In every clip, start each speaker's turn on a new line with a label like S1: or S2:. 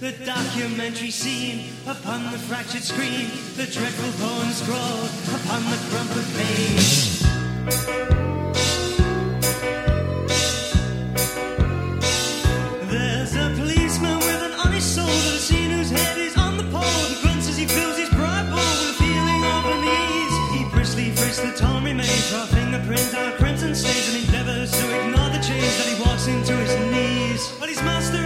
S1: the documentary scene upon the fractured screen, the dreadful poem scrawled upon the crumpled page. There's a policeman with an honest soul that seen whose head is on the pole. He grunts as he fills his pride bowl with a feeling of unease. He briskly frisks the torn remains, draw fingerprints out crimson stains, and endeavors to ignore the change that he walks into his knees. But his master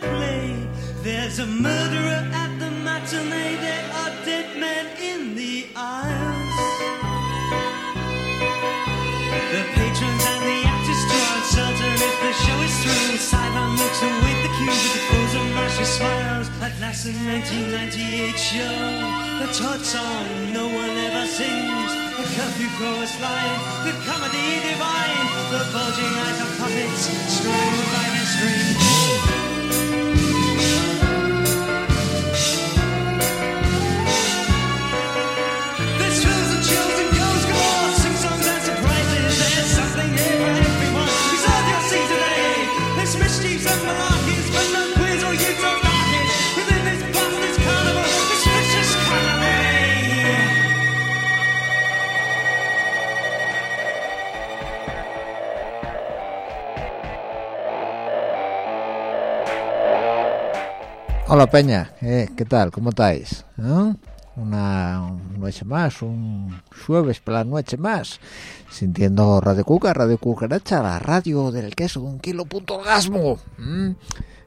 S1: Play. There's a murderer at the matinee. There are dead men in the aisles. The patrons and the actors draw uncertain if the show is through. Sideline looks await the cue with the pose of mercy smiles. At last, the 1998 show, the Todd song no one ever sings. The curfew chorus line, the comedy divine, the bulging eyes of puppets strung by their strings.
S2: Hola Peña, eh, ¿qué tal? ¿Cómo estáis? ¿Eh? Una noche más, un jueves por la noche más, sintiendo Radio Cuca, Radio Cucaracha, la radio del queso un kilo punto orgasmo. ¿Mm?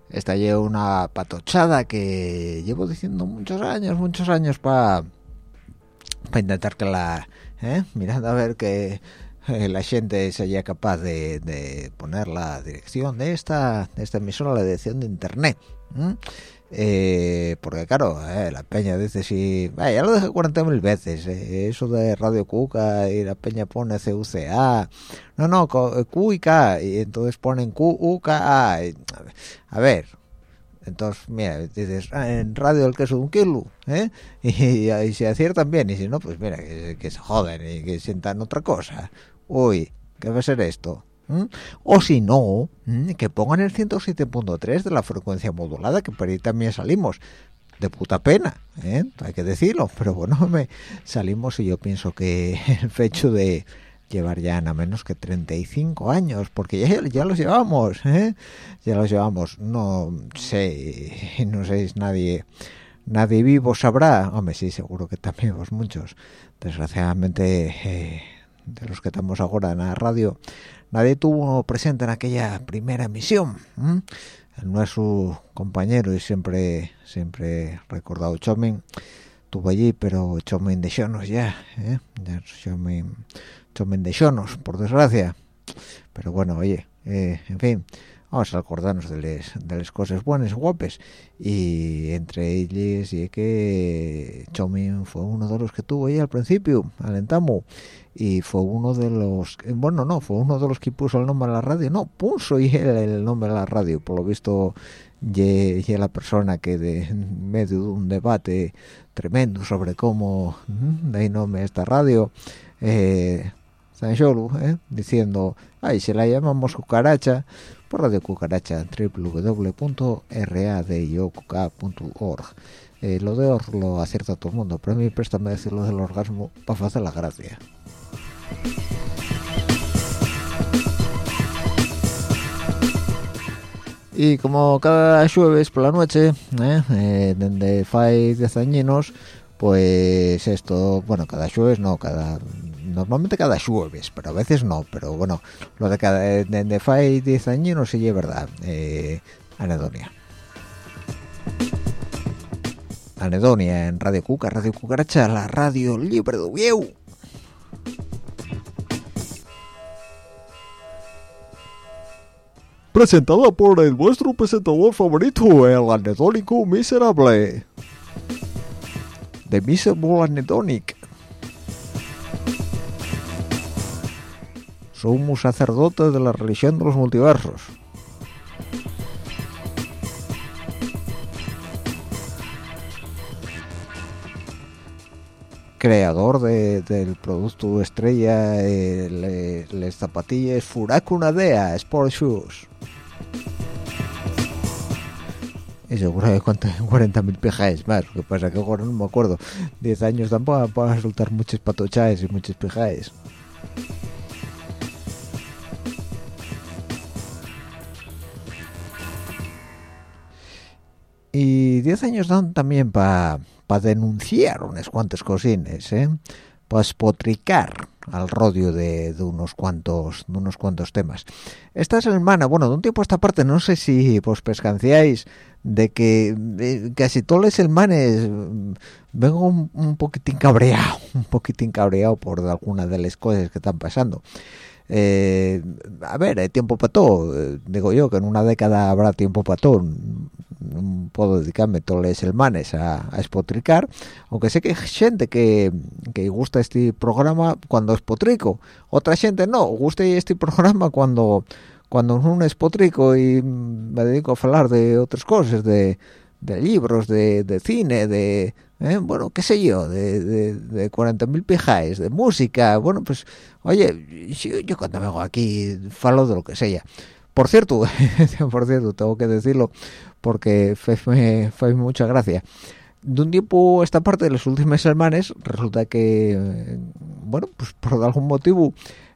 S2: Esta lleva una patochada que llevo diciendo muchos años, muchos años para intentar que la... ¿eh? Mirando a ver que eh, la gente sería capaz de, poner la dirección de esta, de esta emisora, la dirección de internet. ¿m? Eh, porque claro, eh, la peña dice si... ya lo dije 40.000 veces, eh, eso de Radio Cuca y la peña pone CUCA. No, no, co- Q y K, y entonces ponen Q, U, K, A. a ver, entonces, mira, dices, ah, en radio el queso de un kilo, ¿eh? Y, y, se aciertan bien, y si no, pues mira, que, que se joden y que sientan otra cosa. Uy, ¿qué va a ser esto? O si no, que pongan el 107.3 de la frecuencia modulada, que por ahí también salimos. De puta pena, ¿eh? hay que decirlo, pero bueno, me salimos y yo pienso que el hecho de llevar ya nada menos que 35 años, porque ya, ya los llevamos, ¿eh? ya los llevamos, no sé, no sé si nadie, nadie vivo sabrá, hombre, sí, seguro que también vos muchos, desgraciadamente, eh, de los que estamos ahora en la radio, nadie tuvo presente en aquella primera emisión, ¿m? el nuestro compañero y siempre, siempre recordado Chomin, estuve allí pero chomen de shonos ya ¿eh? ya chomen, chomen de shonos por desgracia pero bueno oye eh, en fin vamos a acordarnos de las cosas buenas guapes. Y entre ellas y que Chomin fue uno de los que tuvo ahí al principio alentamos y fue uno de los bueno no fue uno de los que puso el nombre a la radio. No puso y él el nombre a la radio. Por lo visto y, la persona que de en medio de un debate tremendo sobre cómo de ahí nombre esta radio eh, San ¿eh? diciendo ay se la llamamos cucaracha por Radio Cucaracha www.radiocuca.org eh, lo de or lo acierta todo el mundo pero a mí préstame decir lo del orgasmo para hacer la gracia. Y como cada jueves por la noche eh, eh, desde fai 10 añinos pues esto bueno cada jueves no cada normalmente cada jueves, pero a veces no, pero bueno, lo de cada de, de fai 10 años no sé si es verdad, eh, anedonia. Anedonia en Radio Cuca, Radio Cucaracha, la radio libre de Vieu. Presentada por el vuestro presentador favorito, el anedónico miserable. De Miserable Anedonic. Somos sacerdotes de la religión de los multiversos. Creador del producto estrella, las zapatillas Furacunadea Sport Shoes. Y seguro que 40.000 pejaes más, lo que pasa que ahora no me acuerdo. 10 años tampoco para soltar muchos patochaes y muchos pejaes. Y 10 años dan también para denunciar unas cuantas cosines, ¿eh? para espotricar al rodio de, unos cuantos de unos cuantos temas. Esta semana, bueno, de un tiempo a esta parte, no sé si vos pescanciáis de que casi todos los hermanes mm, vengo un, poquitín cabreado, un poquitín cabreado por alguna de las cosas que están pasando. Eh, a ver, hay tiempo para todo. Digo yo que en una década habrá tiempo para todo. No puedo dedicarme todos los semanas a, a espotricar, aunque sé que hay gente que, que gusta este programa cuando espotrico, otra gente no, gusta este programa cuando cuando no espotrico y me dedico a hablar de otras cosas, de, de libros, de, de cine, de, eh, bueno, qué sé yo, de, de, de 40.000 pijaes, de música, bueno, pues, oye, yo, yo cuando vengo aquí falo de lo que sea. Por cierto, por cierto, tengo que decirlo, porque fue, fue mucha gracia. De un tiempo esta parte de los últimos semanas resulta que, bueno, pues por algún motivo,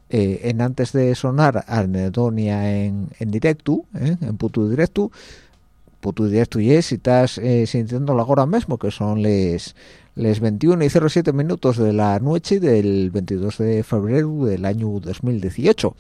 S2: eh, en antes de sonar Anedonia en, en directo, eh, en puto directo, directo y es, si estás eh, sintiéndolo ahora mismo, que son les, les 21 y 07 minutos de la noche del 22 de febrero del año 2018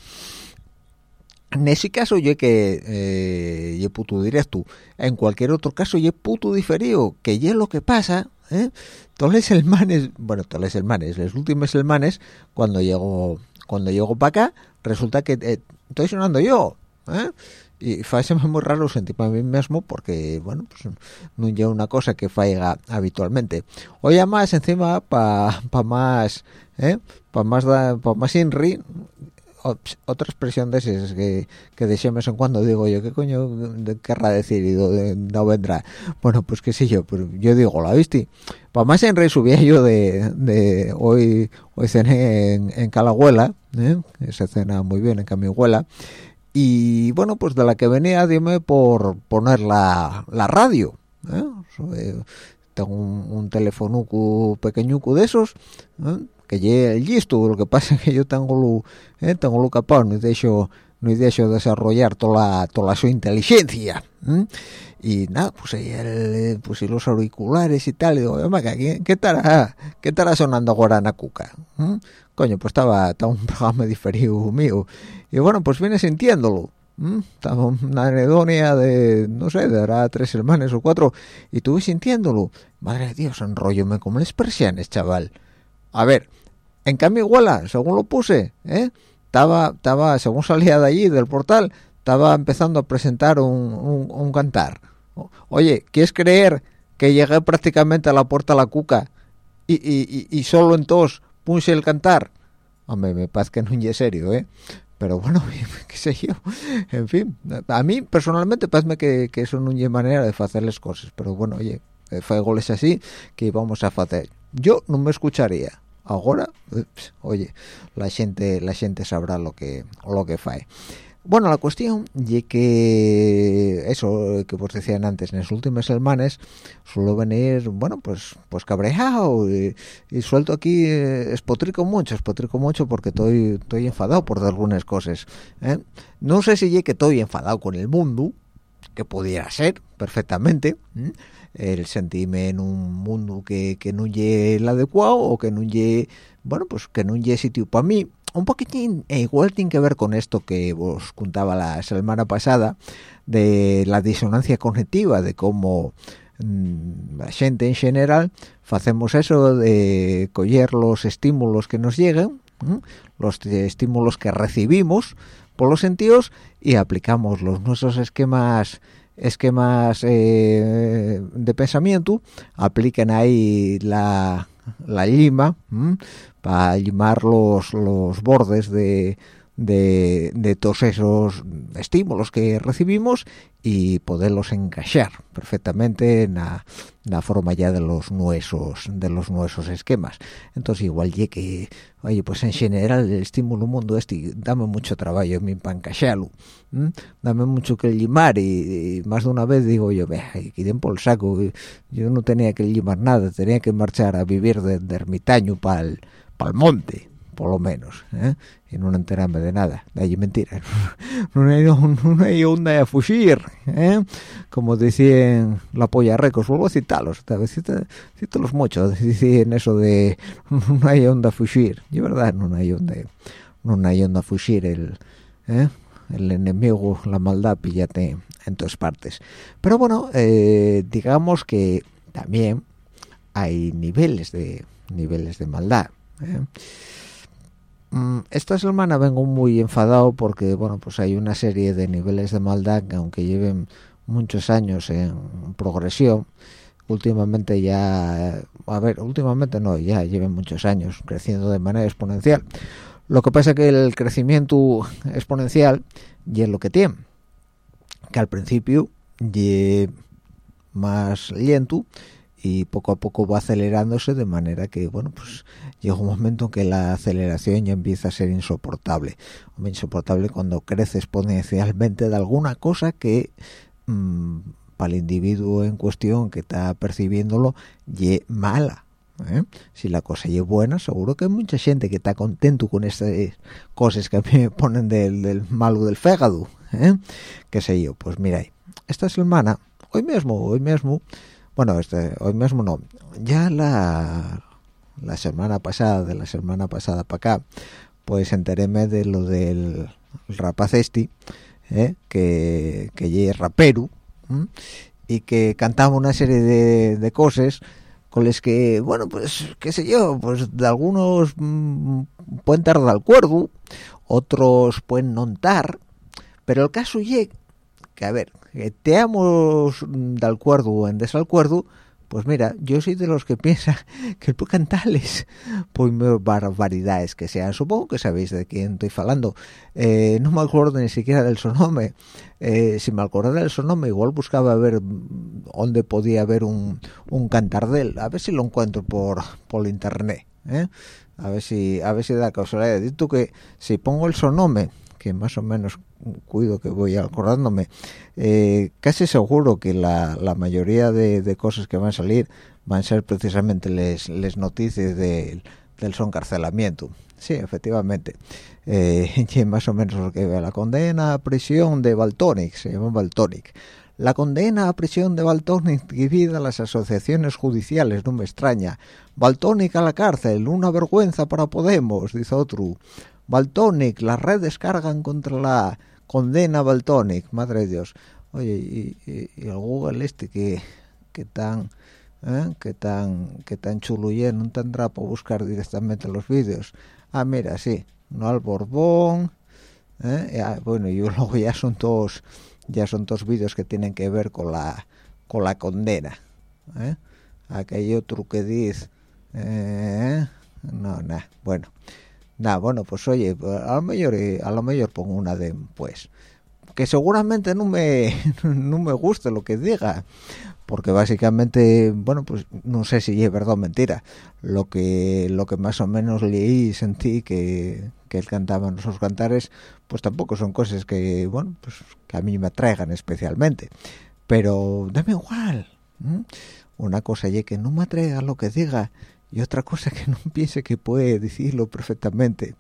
S2: en ese caso yo que eh, yo puto directo en cualquier otro caso yo puto diferido que ya lo que pasa ¿eh? todos los hermanes bueno todos los hermanes los últimos hermanes cuando llego cuando llego para acá resulta que eh, estoy sonando yo ¿eh? Y fue muy raro sentir para mí mismo porque bueno pues no lleva una cosa que faiga habitualmente hoy además encima para pa más ¿eh? para más para más inri otra expresión de esas que, que de vez en cuando digo yo, ¿qué coño querrá decir? Y no vendrá. Bueno, pues qué sé yo, pues yo digo, ¿la viste? Para más en rey subía yo de, de hoy hoy cené en, en Calahuela, ¿eh? se cena muy bien en Camihuela, y bueno, pues de la que venía, dime por poner la, radio, ¿eh? tengo un, un teléfono pequeñuco de esos, ¿eh? que llegue listo lo que pasa es que yo tengo lo eh, tengo lo capaz no dejo no dejo desarrollar toda toda su inteligencia y nada pues el, pues los auriculares y tal y digo ¿qué, qué estará qué estará sonando ahora en cuca coño pues estaba, estaba un programa diferido mío y bueno pues viene sintiéndolo estaba una anedonia de, no sé, de ahora tres hermanos o cuatro, y tuve sintiéndolo. Madre de Dios, enrollome como les persianes, chaval. A ver, en cambio iguala, según lo puse, ¿eh? Estaba, estaba, según salía de allí, del portal, estaba empezando a presentar un, un, cantar. Oye, ¿quieres creer que llegué prácticamente a la puerta de la cuca y, y, y, solo entonces puse el cantar? Hombre, me parece que no es serio, ¿eh? pero bueno, qué sé yo, en fin, a mí personalmente parece que, que eso no es manera de hacer las cosas, pero bueno, oye, eh, fue goles así que vamos a hacer. Yo no me escucharía, ahora, oye, la gente la gente sabrá lo que lo que fae. Bueno, la cuestión y que eso que vos decían antes, en las últimas semanas suelo venir, bueno, pues pues cabreado y, suelto aquí, eh, espotrico mucho, espotrico mucho porque estoy estoy enfadado por algunas cosas. ¿eh? No sé si que estoy enfadado con el mundo, que pudiera ser perfectamente, el sentirme en un mundo que, que no es el adecuado o que no es, bueno, pues que no es sitio para mí un poquitín e igual tiene que ver con esto que vos contaba la semana pasada de la disonancia cognitiva de cómo mm, la gente en general hacemos eso de coger los estímulos que nos llegan los estímulos que recibimos por los sentidos y aplicamos los nuestros esquemas esquemas eh, de pensamiento apliquen ahí la la lima para limar los, los bordes de, de, de, todos esos estímulos que recibimos y poderlos encajar perfectamente en la, forma ya de los nuesos de los nuesos esquemas. Entonces igual ya que oye pues en general el estímulo mundo este dame mucho trabajo mí para encajarlo dame mucho que limar y, más de una vez digo yo vea que por el saco yo no tenía que limar nada tenía que marchar a vivir de, ermitaño para el monte por lo menos, ¿eh? y no enterarme de nada, de allí mentira, no hay, no hay onda a fugir, ¿eh? como decían la polla recos, vuelvo a citarlos, cito los muchos, dicen eso de no hay onda a fugir, y verdad, no hay onda, no hay onda a fugir, el, ¿eh? el enemigo, la maldad, píllate en todas partes. Pero bueno, eh, digamos que también hay niveles de niveles de maldad. ¿eh? Mm, esta semana vengo muy enfadado porque bueno pues hay una serie de niveles de maldad que aunque lleven muchos años en progresión últimamente ya a ver últimamente no ya lleven muchos años creciendo de manera exponencial. Lo que pasa es que el crecimiento exponencial y es lo que tiene que al principio y más lento y poco a poco va acelerándose de manera que bueno pues llega un momento en que la aceleración ya empieza a ser insoportable insoportable cuando crece exponencialmente de alguna cosa que mm, para el individuo en cuestión que está percibiéndolo ye mala ¿eh? si la cosa es buena seguro que hay mucha gente que está contento con estas cosas que a mí me ponen del, malo del fégado ¿eh? qué sé yo pues mira esta semana hoy mismo hoy mismo bueno este hoy mismo no ya la la semana pasada de la semana pasada para acá pues enteréme de lo del rapaz este ¿eh? que que es rapero y que cantaba una serie de, de cosas con las que bueno pues qué sé yo pues de algunos mm, pueden estar de acuerdo otros pueden no estar pero el caso es que a ver teamos de acuerdo o en desacuerdo, pues mira, yo soy de los que piensa que el cantales por barbaridades que sean. Supongo que sabéis de quién estoy hablando. Eh, no me acuerdo ni siquiera del sonome. Eh, si me acordara del sonome, igual buscaba ver dónde podía haber un, un cantar de él. A ver si lo encuentro por, por internet. ¿eh? A ver si a ver si da casualidad. Dito que si pongo el sonome, que más o menos cuido que voy acordándome, eh, casi seguro que la, la mayoría de, cosas que van a salir van a ser precisamente les, les noticias del soncarcelamiento. Sí, efectivamente. Eh, más o menos lo que la condena a prisión de Baltonic, se llama Baltonic. La condena a prisión de Baltonic divide a las asociaciones judiciales, no me extraña. Baltonic a la cárcel, una vergüenza para Podemos, dice otro. Baltonic, las redes cargan contra la condena Baltonic, madre de Dios. Oye, y, el Google este que, que tan... ¿eh? que tan que tan no tendrá para buscar directamente los vídeos ah mira sí no al Borbón ¿eh? ah, bueno y luego ya son todos ya son todos vídeos que tienen que ver con la con la condena ¿eh? aquello otro que dice ¿eh? no nada bueno nada bueno pues oye a lo mejor a lo mejor pongo una de pues que seguramente no me no me guste lo que diga porque básicamente bueno pues no sé si es verdad o mentira. Lo que lo que más o menos leí y sentí que, que él cantaba en esos cantares pues tampoco son cosas que bueno pues que a mí me atraigan especialmente. Pero dame igual una cosa y que no me atraiga lo que diga y otra cosa que no piense que puede decirlo perfectamente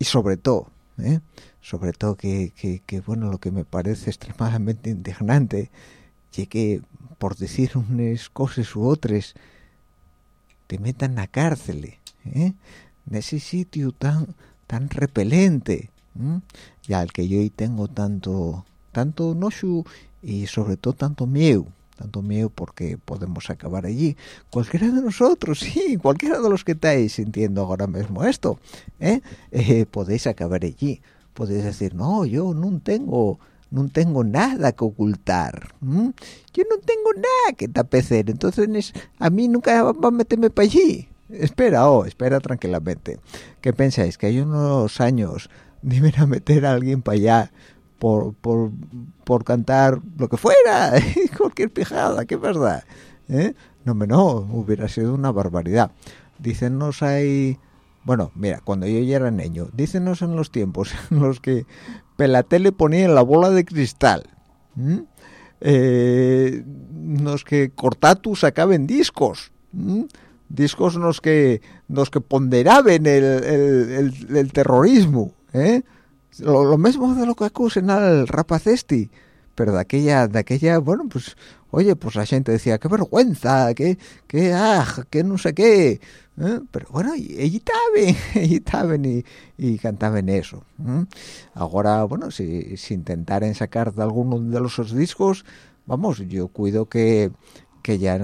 S2: y sobre todo ¿eh? sobre todo que, que, bueno lo que me parece extremadamente indignante y que por decir unas cosas u otras te metan la cárcel ¿eh? en ese sitio tan tan repelente y al que yo hoy tengo tanto tanto nochu y sobre todo tanto miedo tanto miedo porque podemos acabar allí. Cualquiera de nosotros sí cualquiera de los que estáis sintiendo ahora mismo esto ¿eh? Eh, podéis acabar allí. Podéis decir no yo no tengo no tengo nada que ocultar yo no tengo nada que tapecer entonces a mí nunca va a meterme para allí espera oh espera tranquilamente. ¿qué pensáis que hay unos años deben a meter a alguien para allá por, por, por cantar lo que fuera, cualquier pijada, qué verdad. ¿Eh? No, no, hubiera sido una barbaridad. Dícenos hay... Bueno, mira, cuando yo ya era niño, dícenos en los tiempos en los que Pelatele ponía en la bola de cristal. Eh, los que Cortatu sacaban discos. Discos los que, los que ponderaban el, el, el terrorismo. ¿eh? Lo, mismo de lo que acusen al rapacesti pero de aquella de aquella bueno pues oye pues la gente decía qué vergüenza que que ah que no sé qué ¿eh? pero bueno ella estaban y, y cantaban eso ahora bueno si, si intentaren sacar de alguno de los discos vamos yo cuido que que ya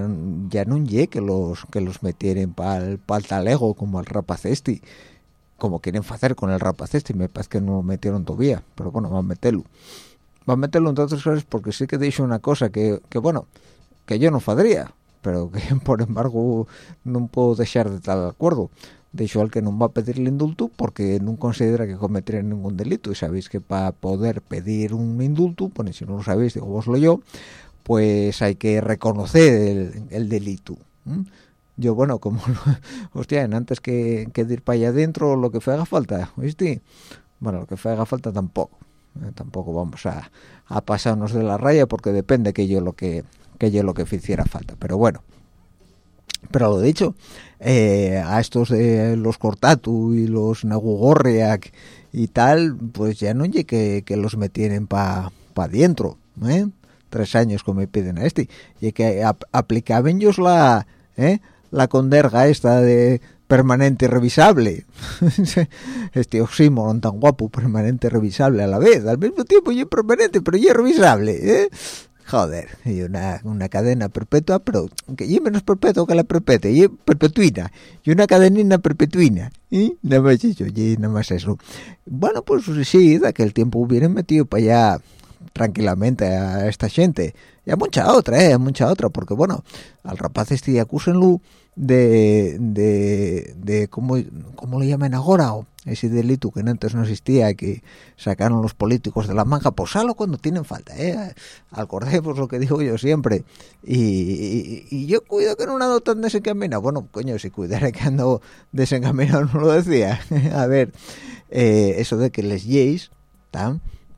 S2: ya no llegue que los que los metieren para el talego como al rapacesti como quieren hacer con el rapaz este, me parece que no lo metieron todavía, pero bueno, van a meterlo. Van a meterlo entre otras cosas porque sí que dicho una cosa que, que bueno, que yo no podría, pero que por embargo no puedo dejar de estar de acuerdo. De hecho, al que no va a pedir el indulto porque no considera que cometería ningún delito. Y sabéis que para poder pedir un indulto, pues si no lo sabéis, digo vos lo yo, pues hay que reconocer el, delito yo bueno como hostia antes que, que ir para allá adentro lo que haga falta ¿viste? bueno lo que haga falta tampoco eh, tampoco vamos a, a, pasarnos de la raya porque depende que yo lo que que yo lo que hiciera falta pero bueno pero lo dicho eh, a estos de los cortatu y los nagugorriak y tal pues ya no llegue que, los metieran para pa adentro ¿eh? tres años como me piden a este y que aplicaban ellos la. La conderga esta de permanente revisable. Este oxímoron tan guapo permanente revisable a la vez. Al mismo tiempo y es permanente pero y es revisable ¿eh? joder y una, una cadena perpetua pero que y menos perpetua que la perpetua y perpetuina y una cadenina perpetuina y nada más eso y nada más eso. Bueno pues sí de que el tiempo hubiera metido para allá tranquilamente a esta gente y a mucha otra eh a mucha otra porque bueno al rapaz este acúsenlo de, de, de ¿cómo, ¿cómo le llaman ahora? ese delito que antes no existía que sacaron los políticos de la manga, pues salo cuando tienen falta, ¿eh? Acordemos lo que digo yo siempre. Y, y, yo cuido que no ando tan desencaminado. Bueno, coño, si cuidara que ando desencaminado no lo decía. A ver, eh, eso de que les lleis,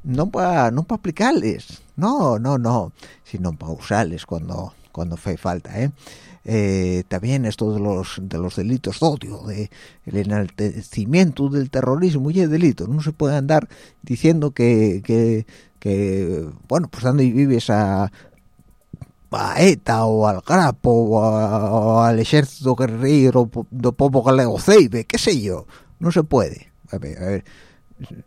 S2: no para no para aplicarles, no, no, no, sino para usarles cuando, cuando fe falta, ¿eh? Eh, también esto de los de los delitos de odio de el enaltecimiento del terrorismo y el delito. No se puede andar diciendo que, que, bueno pues dando y vives a a ETA o al Grapo o, al ejército guerrero do povo galego ceibe, qué sé yo. No se puede. A ver, a ver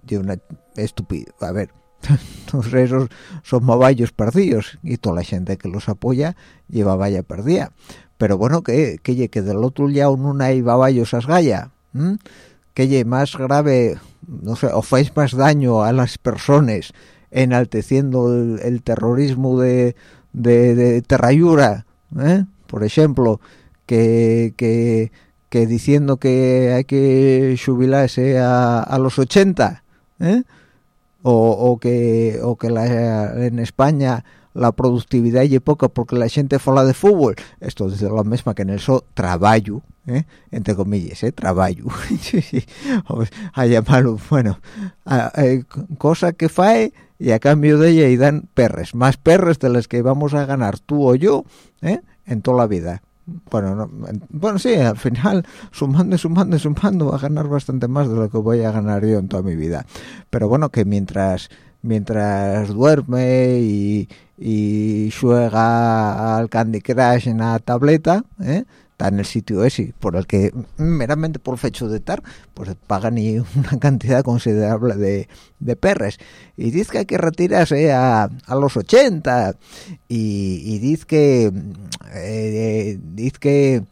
S2: de una estúpido a ver entonces esos son mavallos perdidos y toda la gente que los apoya lleva vaya perdida pero bueno que que, que del otro lado no hay baballos asgaya que más grave no sé o hacéis más daño a las personas enalteciendo el, terrorismo de, de, Terrayura ¿eh? por ejemplo que, que, que, diciendo que hay que jubilarse a, a los 80 ¿eh? o, que o que la, en España la productividad es poca porque la gente fala de fútbol esto es lo mismo que en el so trabajo ¿eh? entre comillas ¿eh? trabajo a llamarlo bueno eh, cosa que fae y a cambio de ella y dan perres más perres de las que vamos a ganar tú o yo ¿eh? en toda la vida bueno, bueno, sí, al final, sumando, sumando, sumando, va a ganar bastante más de lo que voy a ganar yo en toda mi vida. Pero bueno, que mientras mientras duerme y, y juega al Candy Crush en la tableta, ¿eh? está en el sitio ese, por el que meramente por el hecho de estar, pues pagan y una cantidad considerable de, de perres. Y dice que hay que retirarse a, a los 80 y, y dice que... Eh, dice que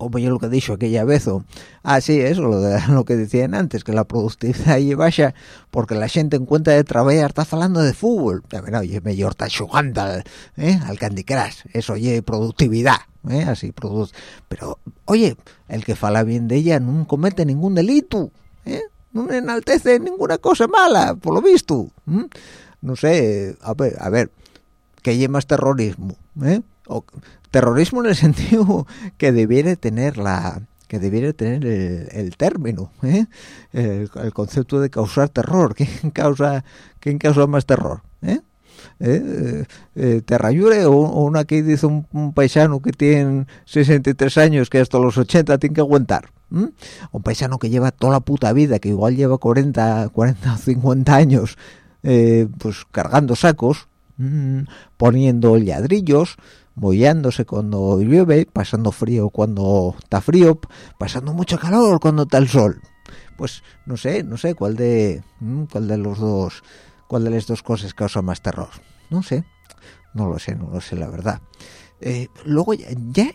S2: como yo lo que he dicho aquella vez, o, ah, eso, lo, lo que decían antes, que la productividad ahí baja porque la gente en cuenta de trabajar está hablando de fútbol. Ya verá, oye, mejor está jugando al, ¿eh? Candy Crush, eso, oye, productividad, ¿eh? así, produce. Pero, oye, el que fala bien de ella no comete ningún delito, ¿eh? no enaltece ninguna cosa mala, por lo visto. No sé, a ver, a ver, ¿qué lleva terrorismo? ¿eh? O, terrorismo en el sentido que debiera tener la que debiera tener el, término ¿eh? el, concepto de causar terror quién causa quién causa más terror ¿Eh? ¿Eh? eh terrayure o, una que dice un, paisano que tiene 63 años que hasta los 80 tiene que aguantar un paisano que lleva toda la puta vida que igual lleva 40 40 o 50 años pues cargando sacos poniendo ladrillos mollándose cuando llueve, pasando frío cuando está frío, pasando mucho calor cuando está el sol. Pues no sé, no sé cuál de mm, cuál de los dos, cuál de las dos cosas causa más terror. No sé, no lo sé, no lo sé la verdad. Eh, luego ya,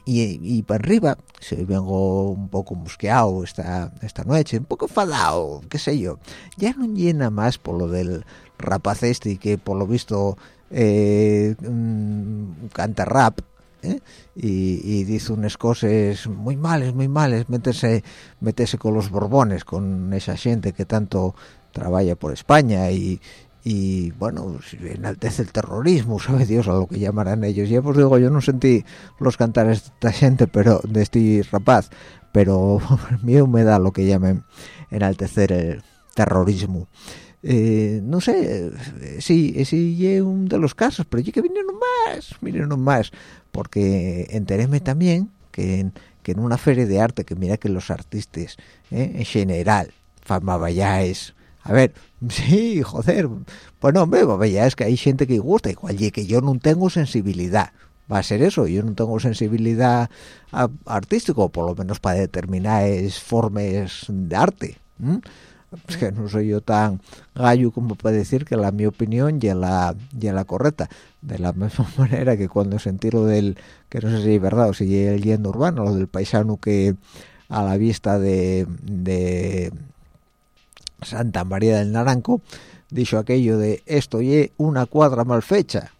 S2: y, para arriba se vengo un poco musqueado esta esta noche un poco enfadado qué sé yo ya no llena más por lo del rapaz este que por lo visto eh, mm, canta rap ¿eh? y, dice unas cosas muy males, muy males, meterse, meterse con los borbones, con esa gente que tanto trabaja por España y, bueno, enaltece el terrorismo, sabe Dios a lo que llamarán ellos. Ya pues digo, yo no sentí los cantares de esta gente, pero de este rapaz, pero miedo me da lo que llamen enaltecer el terrorismo. Eh, no sé, eh, sí, ese es uno de los casos, pero yo que vinieron más, vinieron más, porque enteréme también que en, que en una feria de arte, que mira que los artistas, eh, en general, fama ya a ver, sí, joder, bueno, hombre, ya es que hay gente que gusta, igual y que yo no tengo sensibilidad, va a ser eso, yo no tengo sensibilidad artístico, por lo menos para determinadas formas de arte, pues que no soy yo tan gallo como para decir que la mi opinión ya la la correcta. De la misma manera que cuando sentí lo del que no sé si es verdad o si es el yendo urbano lo del paisano que a la vista de, de Santa María del Naranco dijo aquello de esto y una cuadra mal fecha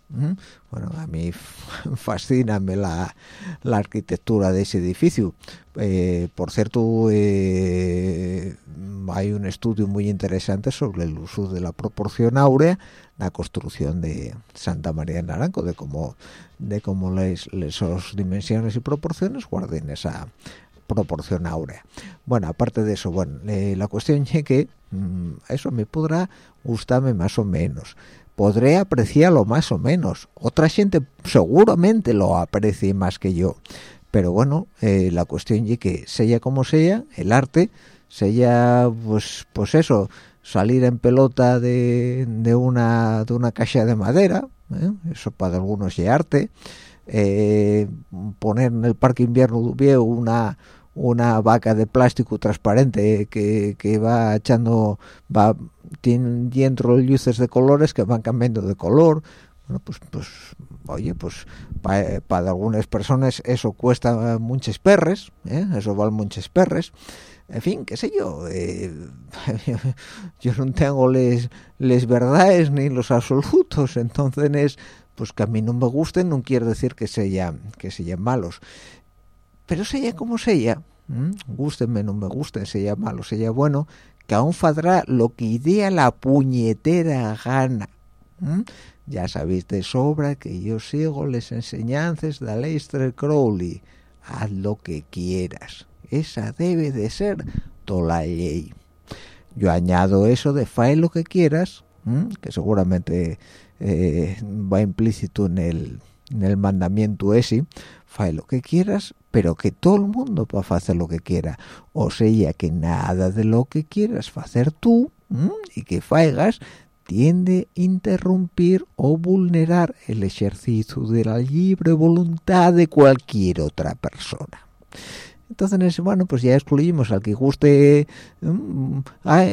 S2: bueno, a mí fascina la, la arquitectura de ese edificio. Eh, por cierto, eh, hay un estudio muy interesante sobre el uso de la proporción áurea, la construcción de Santa María de Naranco, de cómo, de cómo les, dimensiones y proporciones guarden esa proporción áurea. Bueno, aparte de eso, bueno, eh, la cuestión es que mm, eso me podrá gustarme más o menos podré apreciarlo más o menos. Otra gente seguramente lo aprecie más que yo. Pero bueno, eh, la cuestión es que sea como sea, el arte, sea pues, pues eso, salir en pelota de, de una de una caja de madera, ¿eh? eso para algunos es arte, eh, poner en el parque invierno viejo una una vaca de plástico transparente que, que va echando va tienen dentro luces de colores que van cambiando de color. Bueno pues pues oye pues para algunas personas eso cuesta muchos perres ¿eh? eso vale muchos perres. En fin, qué sé yo, eh, yo no tengo les, les verdades ni los absolutos, entonces, pues que a mí no me gusten no quiere decir que sean que sean malos, pero sea como sea, gustenme, no me gusten, sea malo, sea bueno, que aún fadrá lo que idea la puñetera gana. Ya sabéis de sobra que yo sigo las enseñanzas de Aleister Crowley, haz lo que quieras. Esa debe de ser toda la ley. Yo añado eso de fai lo que quieras que seguramente eh, va implícito en el, en el mandamiento ese fai lo que quieras pero que todo el mundo pueda hacer lo que quiera. O sea que nada de lo que quieras hacer tú y que faigas tiende a interrumpir o vulnerar el ejercicio de la libre voluntad de cualquier otra persona entonces bueno pues ya excluimos al que guste mm,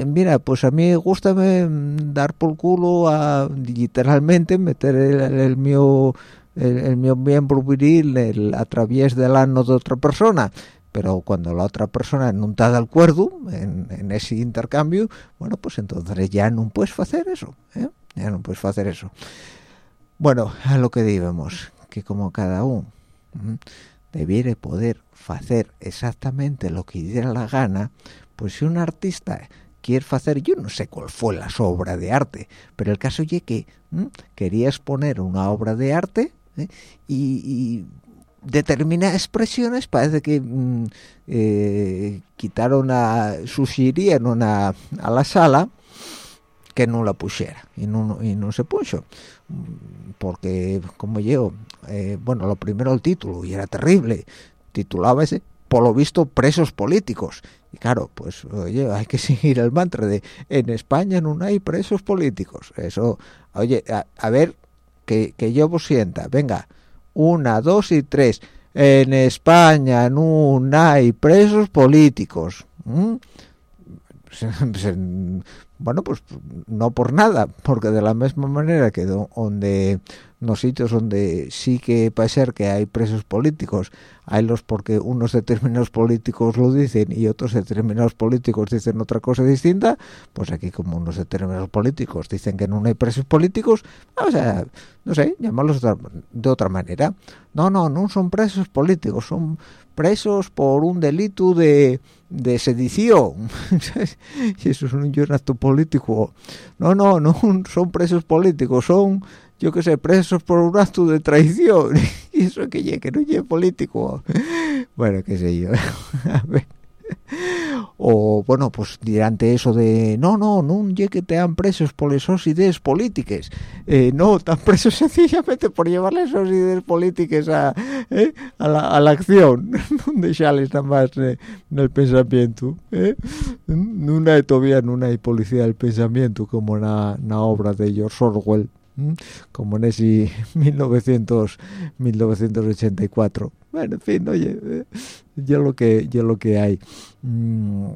S2: mira pues a mí gusta dar por culo a literalmente meter el, mío el, mío miembro viril a través del ano de otra persona pero cuando la otra persona no está de acuerdo en, ese intercambio bueno pues entonces ya no puedes hacer eso ¿eh? ya no puedes hacer eso. Bueno a lo que debemos que como cada uno debiera poder hacer exactamente lo que diera la gana, pues si un artista quiere hacer, yo no sé cuál fue la obra de arte, pero el caso es que quería exponer una obra de arte ¿eh? y, determinadas expresiones parece que mm, eh, quitaron a sugirieron a, a la sala que no la pusiera y no, y no se puso porque como yo eh, bueno lo primero el título y era terrible titulaba ese por lo visto presos políticos y claro pues oye hay que seguir el mantra de en España no hay presos políticos eso oye a, ver que, que, yo vos sienta. Venga una dos y tres. En España no hay presos políticos bueno pues no por nada porque de la misma manera que donde los sitios donde sí que puede ser que hay presos políticos. Hay los porque unos determinados políticos lo dicen y otros determinados políticos dicen otra cosa distinta pues aquí como unos determinados políticos dicen que no hay presos políticos o sea no sé llamarlos de otra manera. No no no son presos políticos son presos por un delito de, de sedición. Y eso es un acto político. No no no son presos políticos son yo que sé presos por un acto de traición. Y eso que que no es político. Bueno qué sé yo. A ver. O bueno pues durante eso de no no no ye que te han presos por esas ideas políticas. Eh, no están presos sencillamente por llevarle esas ideas políticas a, eh, a, la, a, la, acción. No dejarles nada más eh, en el pensamiento eh. no hay todavía no hay policía del pensamiento como en la obra de George Orwell como en ese 1900, 1984 bueno en fin oye eh, yo lo que yo lo que hay. Mm,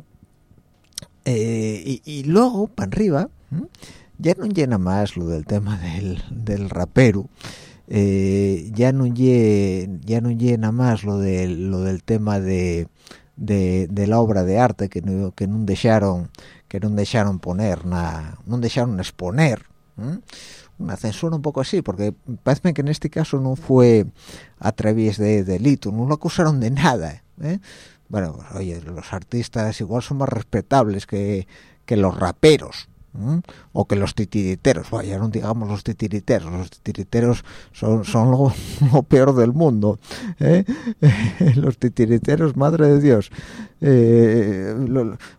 S2: eh, y, luego para arriba ya no llena más lo del tema del, del rapero. Eh, ya no ya no llena más lo del lo del tema de, de, la obra de arte que no que no dejaron que no dejaron poner na, no dejaron exponer una censura un poco así, porque parece que en este caso no fue a través de delito, no lo acusaron de nada. ¿eh? Bueno, oye, los artistas igual son más respetables que, que los raperos. o que los titiriteros, vaya, no digamos los titiriteros, los titiriteros son, son lo, peor del mundo, ¿eh? los titiriteros, madre de Dios, eh,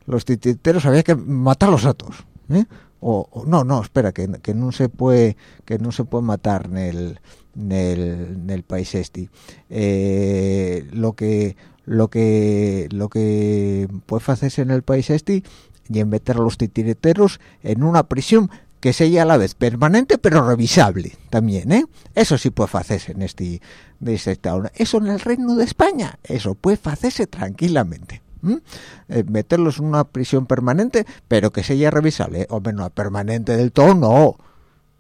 S2: los titiriteros había que matarlos a todos, ¿eh? O, no no espera que, no se puede que no se puede matar en el en el, país este. Eh, lo que lo que lo que puede hacerse en el país este y en meter a los titireteros en una prisión que sea a la vez permanente pero revisable también ¿eh? eso sí puede hacerse en este de este estado. Eso en el reino de España eso puede hacerse tranquilamente eh, meterlos en una prisión permanente pero que sea revisable o menos permanente del todo no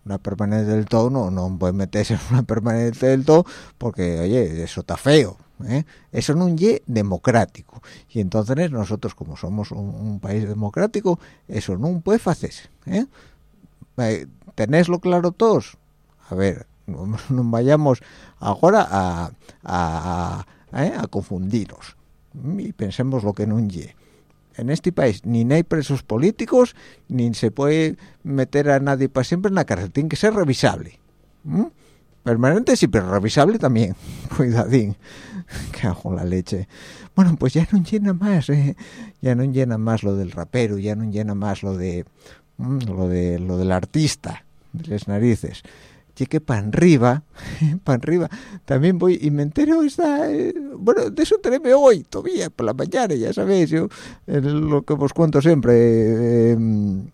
S2: una permanente del todo no, no puede meterse en una permanente del todo porque oye eso está feo ¿eh? eso no es democrático y entonces nosotros como somos un, país democrático eso no puede hacerse ¿eh? eh tenéislo claro todos a ver no, vayamos ahora a, a, a, ¿eh? a confundirnos y pensemos lo que no es en este país ni hay presos políticos ni se puede meter a nadie para siempre en la cárcel. Tiene que ser revisable permanente sí pero revisable también. Cuidadín. Que hago la leche. Bueno pues ya no llena más ¿eh? ya no llena más lo del rapero ya no llena más lo de lo de lo del artista de las narices que para arriba, para arriba, también voy y me entero esta, eh, bueno, de eso teneme hoy, todavía, por la mañana, ya sabéis, yo, lo que os cuento siempre, em,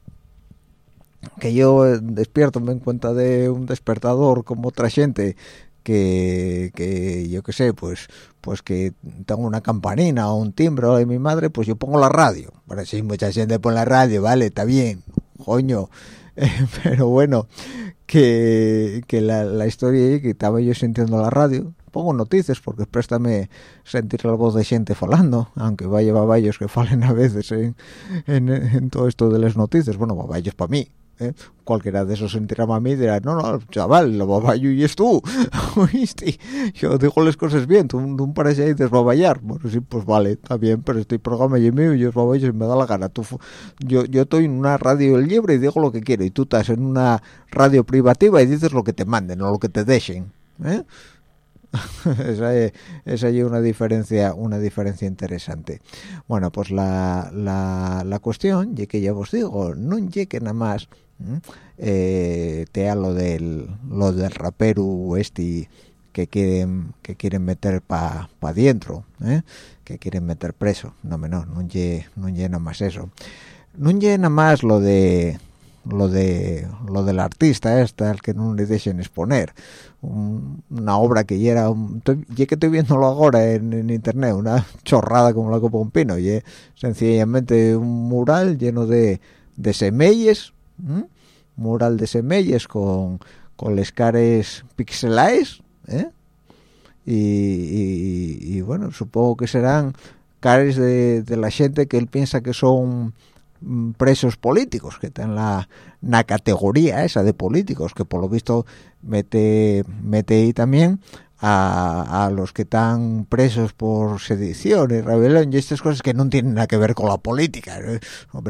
S2: que yo despierto, me en cuenta de un despertador como otra gente, que, que yo qué sé, pues pues que tengo una campanina o un timbre de mi madre, pues yo pongo la radio. Bueno, sí, mucha gente pone la radio, vale, está bien, coño. eh, pero bueno, que, que la, la, historia que estaba yo sintiendo la radio, pongo noticias porque préstame sentir la voz de gente falando, aunque vaya baballos que falen a veces en, en, en todo esto de las noticias, bueno, baballos para mí, ¿eh? cualquiera de esos sentirá a mí y dirá, no, no, chaval, lo baballo y es tú. Yo digo las cosas bien, tú no parece ahí desbaballar. Bueno, sí, pues vale, está bien, pero este programa es mío y yo es baballo si me da la gana. Tú, yo, yo estoy en una radio libre y digo lo que quiero, y tú estás en una radio privativa y dices lo que te manden o lo que te dejen, ¿eh? esa es, esa es una diferencia una diferencia interesante bueno pues la, la, la cuestión y que ya os digo no llegue nada más eh, lo del lo del rapero este que quieren que quieren meter para pa adentro ¿eh? que quieren meter preso. No menos no no llena más eso. No llena más lo de lo de lo del artista esta el que no le dejen exponer. Una obra que ya era ya que estoy viéndolo ahora en, internet una chorrada como la copa un pino y sencillamente un mural lleno de de semelles mural de semelles con con les cares pixelaes ¿eh? y, bueno supongo que serán cares de, de la gente que él piensa que son mm, presos políticos que están en la, la categoría esa de políticos que por lo visto mete mete ahí también a, los que están presos por sedición y rebelión y estas cosas que no tienen nada que ver con la política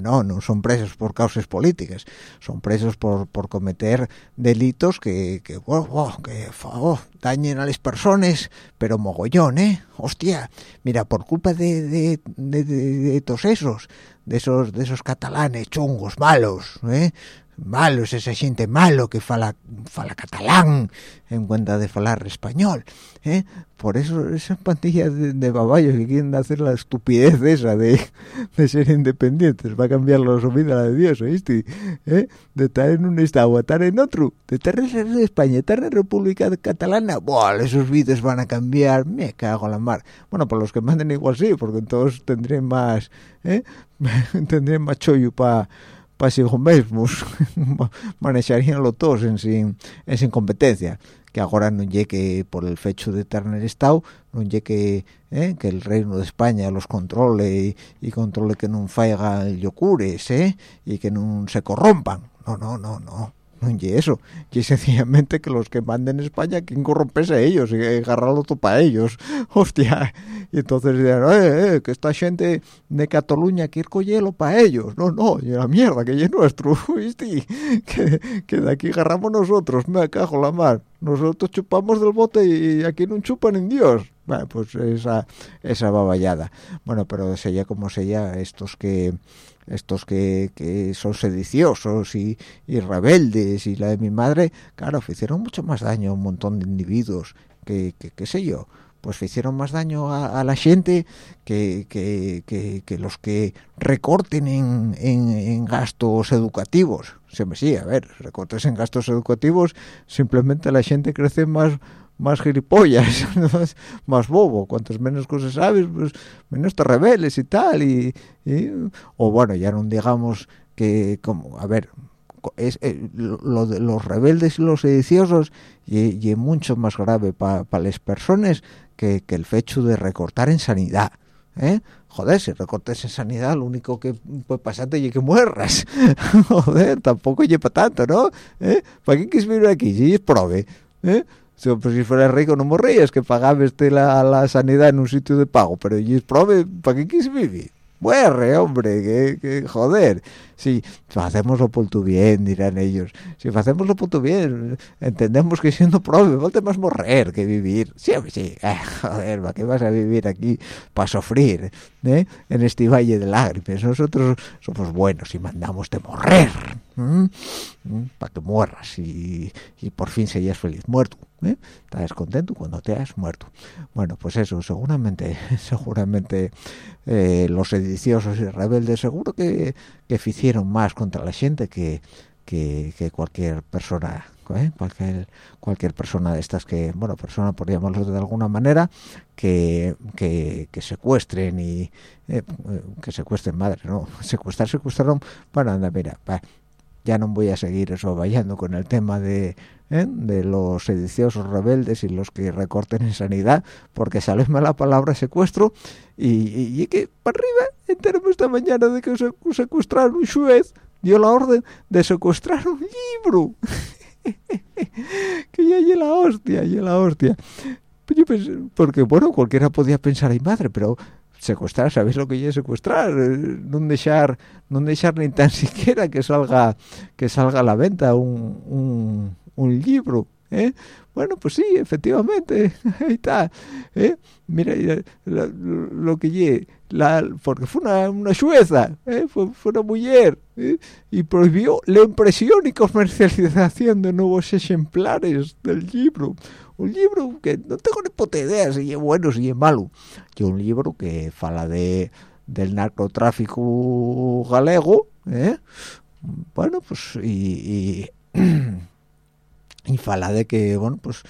S2: no, no son presos por causas políticas son presos por, por cometer delitos que que, que oh, dañen a las personas pero mogollón eh hostia mira por culpa de de, de, de, todos esos de esos de esos catalanes chungos malos ¿eh? malos, esa xente malo que fala fala catalán en cuenta de falar español, ¿eh? Por eso esas pandillas de, de baballos que quieren hacer la estupidez esa de, de ser independientes, va a cambiar la vida de Dios, ¿oíste? ¿Eh? De estar en un estado a estar en otro, de estar en España, estar en República Catalana, ¡buah! Esos vidas van a cambiar, me cago en la mar. Bueno, por los que manden igual sí, porque todos tendrían más, ¿eh? tendrían más chollo para consigo mesmos manexaríanlo todos en sin, eh, en sin competencia que agora non lle que por el fecho de terner estado non lle que eh, que el reino de España los controle e, controle que non faiga yocures eh, e que non se corrompan. No, no, no, no. y eso, y sencillamente que los que manden en España, quien corrompese ellos y agarrarlo todo para ellos, hostia, y entonces dirán, eh, eh, que esta gente de Cataluña quiere hielo para ellos, no, no, y la mierda, que es nuestro, ¿viste? Que, que de aquí agarramos nosotros, me cajo la mar, nosotros chupamos del bote y aquí no chupan en Dios, bueno, pues esa, esa baballada, bueno, pero sería como sería estos que estos que, que son sediciosos y, y, rebeldes y la de mi madre, claro, hicieron mucho más daño a un montón de individuos que, que sé yo, pues hicieron más daño a, la gente que, que, los que recorten en, en, gastos educativos. Se me sí, a ver, recortes en gastos educativos, simplemente la gente crece más más gilipollas, más bobo. Cuantas menos cosas sabes, pues menos te rebeles y tal. Y, o bueno, ya no digamos que, como, a ver, es eh, lo de los rebeldes y los sediciosos y, y mucho más grave para las personas que, que, el hecho de recortar en sanidad. ¿eh? Joder, si recortes en sanidad, lo único que puede pasarte es que muerras. Joder, tampoco lleva tanto, ¿no? ¿Eh? ¿Para qué quieres vivir aquí? Si es prove. ¿eh? Si, pues, si fueras rico no morrías, que pagabas la, la sanidad en un sitio de pago, pero y es prove, ¿para qué quieres vivir? Muere, hombre, que, joder. Si hacemoslo por tu bien, dirán ellos. Si hacemoslo por tu bien, entendemos que siendo prove, falta más morrer que vivir. Sí, sí, eh, joder, ¿para qué vas a vivir aquí? Para sufrir, ¿eh? En este valle de lágrimas. Nosotros somos buenos y mandamos de morrer. Para que mueras y, y por fin seas feliz. Muerto. ¿Eh? Estás contento cuando te has muerto. Bueno, pues eso, seguramente, seguramente eh, los sediciosos y rebeldes seguro que, que hicieron más contra la gente que, que, que cualquier persona ¿eh? cualquier cualquier persona de estas que bueno persona por llamarlo de alguna manera que, que, que secuestren y eh, que secuestren madre no secuestrar secuestraron bueno anda mira ya no voy a seguir eso vayando con el tema de, ¿eh? de los sediciosos rebeldes y los que recorten en sanidad, porque sale la palabra secuestro y, y, que para arriba enteramos esta mañana de que se, secuestraron un juez, dio la orden de secuestrar un libro. que ya y la hostia, y la hostia. porque bueno, cualquiera podía pensar, ay madre, pero secuestrar, ¿sabéis lo que es secuestrar? Eh, no dejar, no dejar ni tan siquiera que salga, que salga a la venta un, un, libro, ¿eh? Bueno, pues sí, efectivamente, ahí está. ¿eh? Mira, lo, que lle, la, porque fue una, una sueza, ¿eh? fue, una mujer, ¿eh? y prohibió la impresión y comercialización de nuevos ejemplares del libro un libro que no tengo ni puta idea si es bueno si es malo que un libro que fala de del narcotráfico galego ¿eh? bueno pues y, fala de que bueno pues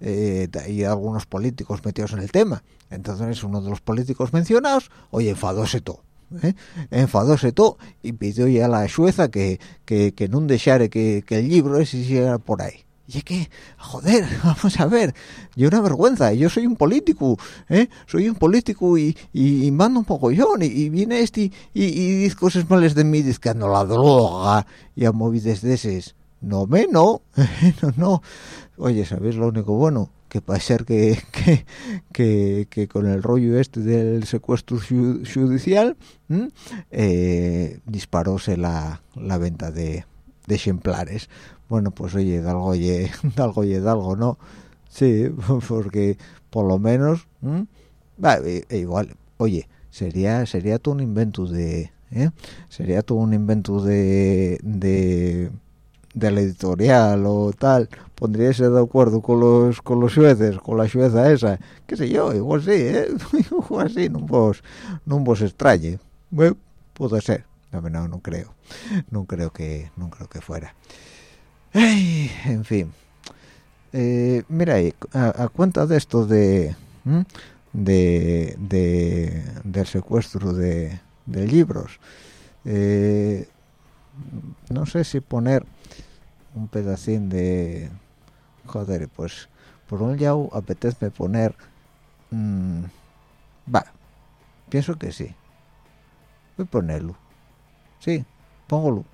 S2: eh, hay algunos políticos metidos en el tema entonces uno de los políticos mencionados oye enfadóse todo ¿eh? enfadóse todo y pidió ya a la sueza que, que, que no dejara que, que el libro ese hiciera por ahí y es que, joder, vamos a ver, yo una vergüenza, yo soy un político, ¿eh? Soy un político y, y, y mando un pocollón, y, y viene este y, y, dice cosas males de mí, dice que ando la droga y a movides de esos. No me, no, no. Oye, ¿sabes lo único bueno? Que puede ser que, que, que, con el rollo este del secuestro judicial, eh, disparóse la, la venta de, de ejemplares bueno, pues oye, de algo, oye, de algo, oye, de algo, ¿no? Sí, porque por lo menos, va, e, e igual, oye, sería sería todo un invento de, ¿eh? Sería todo un invento de, de, de la editorial o tal pondríase de acuerdo con los con los jueces, con la sueza esa. Qué sé yo igual sí ¿eh? igual sí no vos no vos extrañe bueno, puede ser. No, no no creo. No creo que no creo que fuera. Ay, en fin. Eh, mira eh, a, a, cuenta de esto de de, de del secuestro de, de libros eh, no sé si poner un pedacín de... Joder, pues por un lado apetece poner... Mmm, pienso que sí. Voy a ponerlo. Sí, póngolo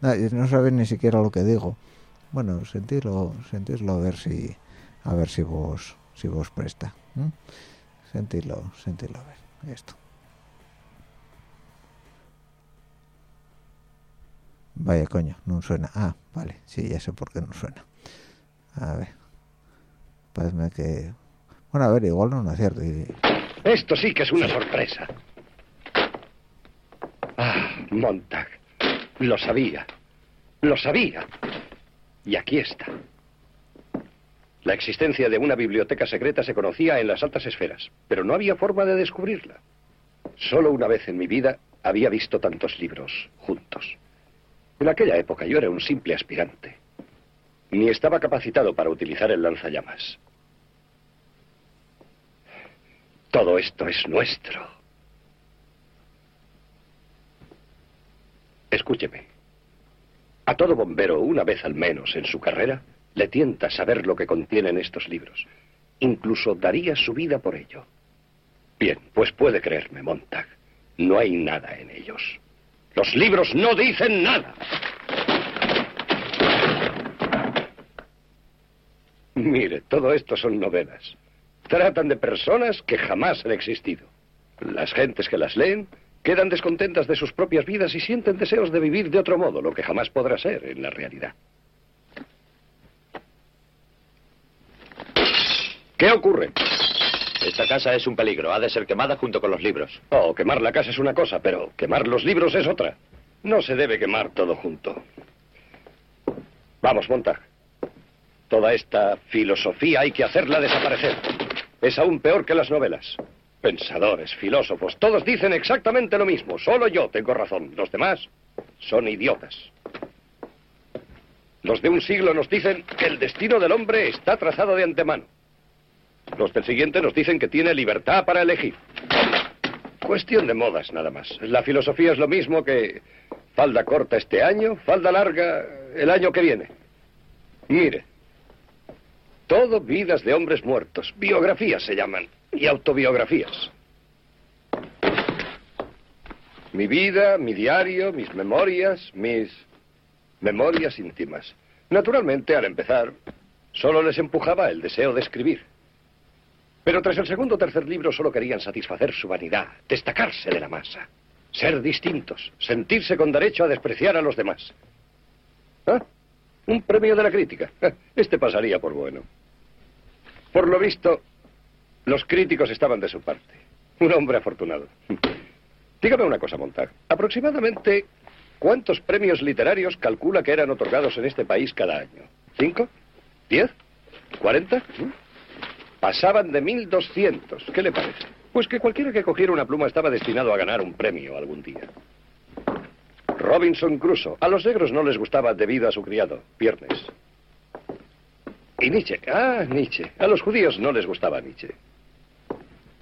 S2: no sabéis ni siquiera lo que digo bueno sentirlo sentirlo a ver si a ver si vos si vos presta sentirlo sentirlo a ver esto vaya coño no suena ah vale sí ya sé por qué no suena a ver parece que bueno a ver igual no, es cierto
S3: esto sí que es una sorpresa ah Montag lo sabía. Lo sabía. Y aquí está. La existencia de una biblioteca secreta se conocía en las altas esferas, pero no había forma de descubrirla. Solo una vez en mi vida había visto tantos libros juntos. En aquella época yo era un simple aspirante. Ni estaba capacitado para utilizar el lanzallamas. Todo esto es nuestro. Escúcheme. A todo bombero, una vez al menos en su carrera, le tienta saber lo que contienen estos libros. Incluso daría su vida por ello. Bien, pues puede creerme, Montag. No hay nada en ellos. Los libros no dicen nada. Mire, todo esto son novelas. Tratan de personas que jamás han existido. Las gentes que las leen quedan descontentas de sus propias vidas y sienten deseos de vivir de otro modo, lo que jamás podrá ser en la realidad. ¿Qué ocurre?
S4: Esta casa es un peligro. Ha de ser quemada junto con los libros.
S3: Oh, quemar la casa es una cosa, pero quemar los libros es otra. No se debe quemar todo junto. Vamos, Montag. Toda esta filosofía hay que hacerla desaparecer. Es aún peor que las novelas. Pensadores, filósofos, todos dicen exactamente lo mismo. Solo yo tengo razón. Los demás son idiotas. Los de un siglo nos dicen que el destino del hombre está trazado de antemano. Los del siguiente nos dicen que tiene libertad para elegir. Cuestión de modas, nada más. La filosofía es lo mismo que falda corta este año, falda larga el año que viene. Mire, todo vidas de hombres muertos. Biografías se llaman. Y autobiografías. Mi vida, mi diario, mis memorias, mis memorias íntimas. Naturalmente, al empezar, solo les empujaba el deseo de escribir. Pero tras el segundo o tercer libro solo querían satisfacer su vanidad, destacarse de la masa, ser distintos, sentirse con derecho a despreciar a los demás. ¿Ah? Un premio de la crítica. Este pasaría por bueno. Por lo visto, los críticos estaban de su parte. Un hombre afortunado. Dígame una cosa, Montag. Aproximadamente, ¿cuántos premios literarios calcula que eran otorgados en este país cada año? ¿Cinco? ¿Diez? ¿Cuarenta? Pasaban de 1.200. ¿Qué le parece? Pues que cualquiera que cogiera una pluma estaba destinado a ganar un premio algún día. Robinson Crusoe. A los negros no les gustaba debido a su criado, Viernes. Y Nietzsche. Ah, Nietzsche. A los judíos no les gustaba Nietzsche.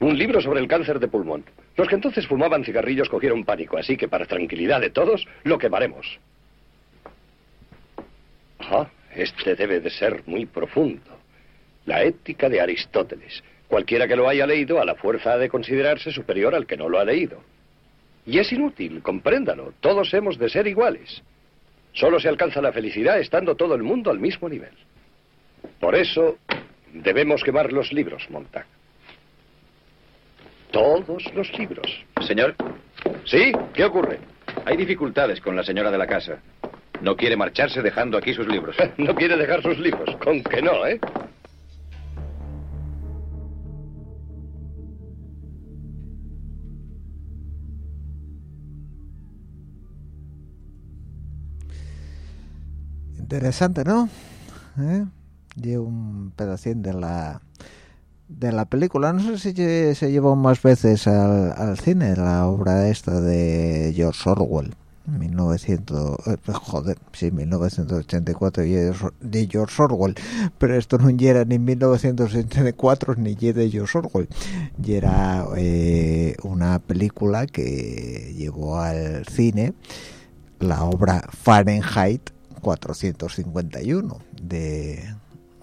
S3: Un libro sobre el cáncer de pulmón. Los que entonces fumaban cigarrillos cogieron pánico, así que para tranquilidad de todos, lo quemaremos. Ah, este debe de ser muy profundo. La ética de Aristóteles. Cualquiera que lo haya leído a la fuerza ha de considerarse superior al que no lo ha leído. Y es inútil, compréndalo. Todos hemos de ser iguales. Solo se alcanza la felicidad estando todo el mundo al mismo nivel. Por eso debemos quemar los libros, Montag. Todos los libros.
S4: Señor.
S3: ¿Sí? ¿Qué ocurre?
S4: Hay dificultades con la señora de la casa. No quiere marcharse dejando aquí sus libros.
S3: no quiere dejar sus libros. Con que no, ¿eh?
S2: Interesante, ¿no? ¿Eh? Llevo un pedacín de la de la película. No sé si se llevó más veces al, al cine la obra esta de George Orwell. 1900, eh, joder, sí, 1984 de George Orwell, pero esto no era ni 1984 ni de George Orwell, y era eh, una película que llevó al cine la obra Fahrenheit 451 de,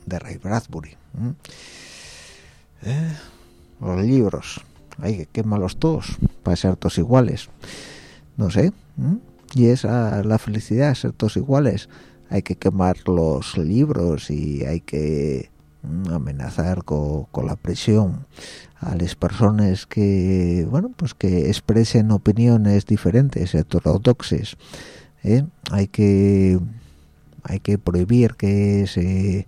S2: de Ray Bradbury. Eh, los libros, hay que quemarlos todos para ser todos iguales. No sé. Y esa es la felicidad, ser todos iguales. Hay que quemar los libros y hay que amenazar con, la presión a las personas que bueno pues que expresen opiniones diferentes heterodoxes ¿eh? hay que hay que prohibir que se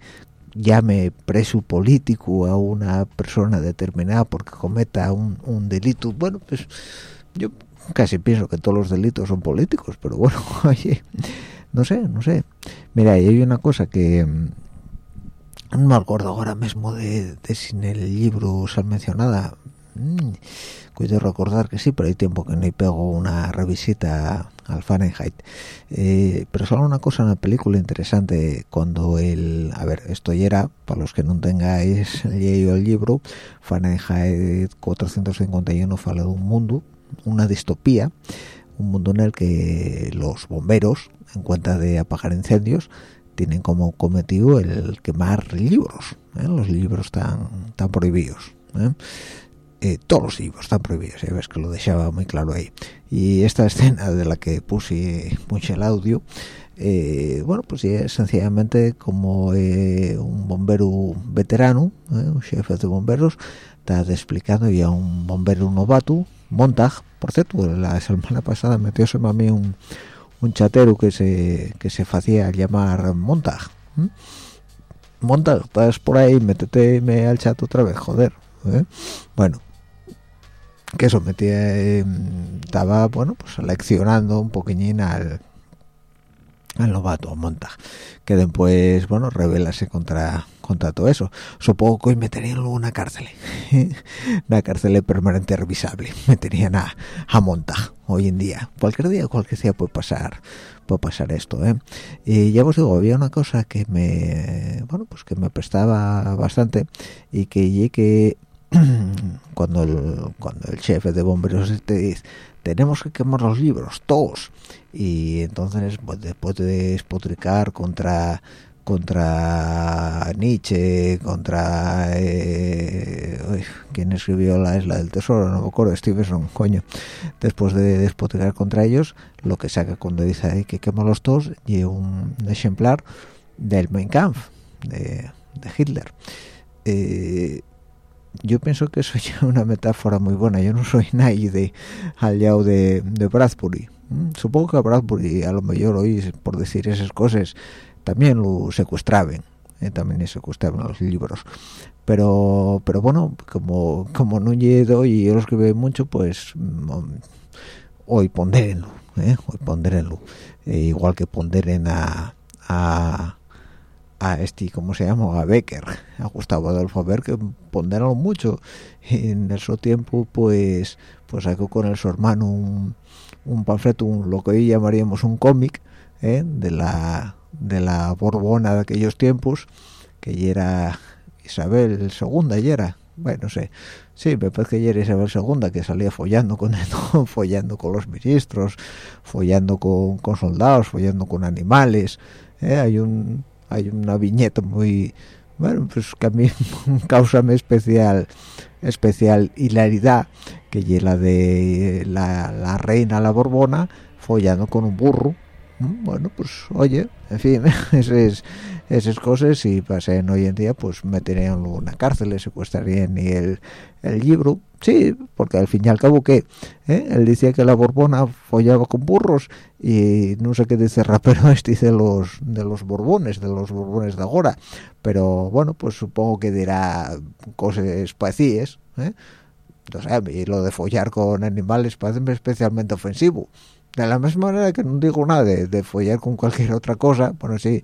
S2: llame preso político a una persona determinada porque cometa un, delito. Bueno pues yo casi pienso que todos los delitos son políticos pero bueno oye no sé no sé. Mira hay una cosa que mm, no me acuerdo ahora mismo de, de si en el libro se ha mencionado Mm, cuido recordar que sí, pero hay tiempo que no hay pego una revisita al Fahrenheit. Eh, pero solo una cosa en la película interesante, cuando el... A ver, esto ya era, para los que no tengáis leído el libro, Fahrenheit 451 fala de un mundo, una distopía, un mundo en el que los bomberos, en cuenta de apagar incendios, tienen como cometido el quemar libros. ¿eh? Los libros están, tan prohibidos. ¿eh? Eh, todos los libros están prohibidos, ya ves que lo dejaba muy claro ahí. Y esta escena de la que puse mucho el audio, bueno, pues es sencillamente como un bombero veterano, un jefe de bomberos, está explicando ya un bombero novato, Montag, por cierto, la semana pasada metióse a mí un, un chatero que se que se hacía llamar Montag. Montag, estás por ahí, métete al chat otra vez, joder. ¿eh? Bueno, que eso metía, estaba, bueno, pues seleccionando un poquillín al, al novato, Montag, que después, bueno, revelase contra contra todo eso. Supongo que hoy meterían en una cárcel, una cárcel permanente revisable, meterían a, a monta hoy en día. Cualquier día, cualquier día puede pasar, puede pasar esto, ¿eh? Y ya os digo, había una cosa que me, bueno, pues que me prestaba bastante y que que cuando el, cuando el jefe de bomberos te dice tenemos que quemar los libros todos y entonces pues, después de despotricar contra contra Nietzsche, contra eh, quien escribió la Isla del Tesoro, no me acuerdo, Stevenson, coño. Después de despotricar contra ellos, lo que saca cuando dice que quema los dos y un ejemplar del Mein Kampf de, Hitler. Eh, yo pienso que eso es una metáfora muy buena. Yo no soy nadie de al lado de, de Bradbury. Supongo que a Bradbury a lo mejor hoy por decir esas cosas también lo secuestraban eh, también secuestraban los libros. Pero pero bueno como como no llego y yo lo escribe mucho pues mm, hoy pondérenlo eh, hoy pondérenlo. Eh, igual que ponderen a, a a este, ¿cómo se llama? A Becker, a Gustavo Adolfo Becker, pondérenlo mucho. en ese tiempo, pues, pues sacó con el su hermano un, un panfleto, un, lo que hoy llamaríamos un cómic, ¿eh? de la de la Borbona de aquellos tiempos, que ya era Isabel II, y era, bueno, no sé, sí, me parece que ya era Isabel II, que salía follando con follando con los ministros, follando con, con soldados, follando con animales, ¿eh? hay un hay una viñeta muy bueno pues que a mí causa especial especial hilaridad que la de la, la reina la borbona follando con un burro. Mm, bueno pues oye en fin esas, esas cosas si pasen hoy en día pues meterían en una cárcel le secuestrarían y el, el libro sí porque al fin y al cabo que ¿Eh? él decía que la borbona follaba con burros y no sé qué dice rapero este dice los de los borbones de los borbones de ahora pero bueno pues supongo que dirá cosas parecidas ¿eh? y lo de follar con animales parece especialmente ofensivo de la misma manera que no digo nada de, follar con cualquier otra cosa bueno sí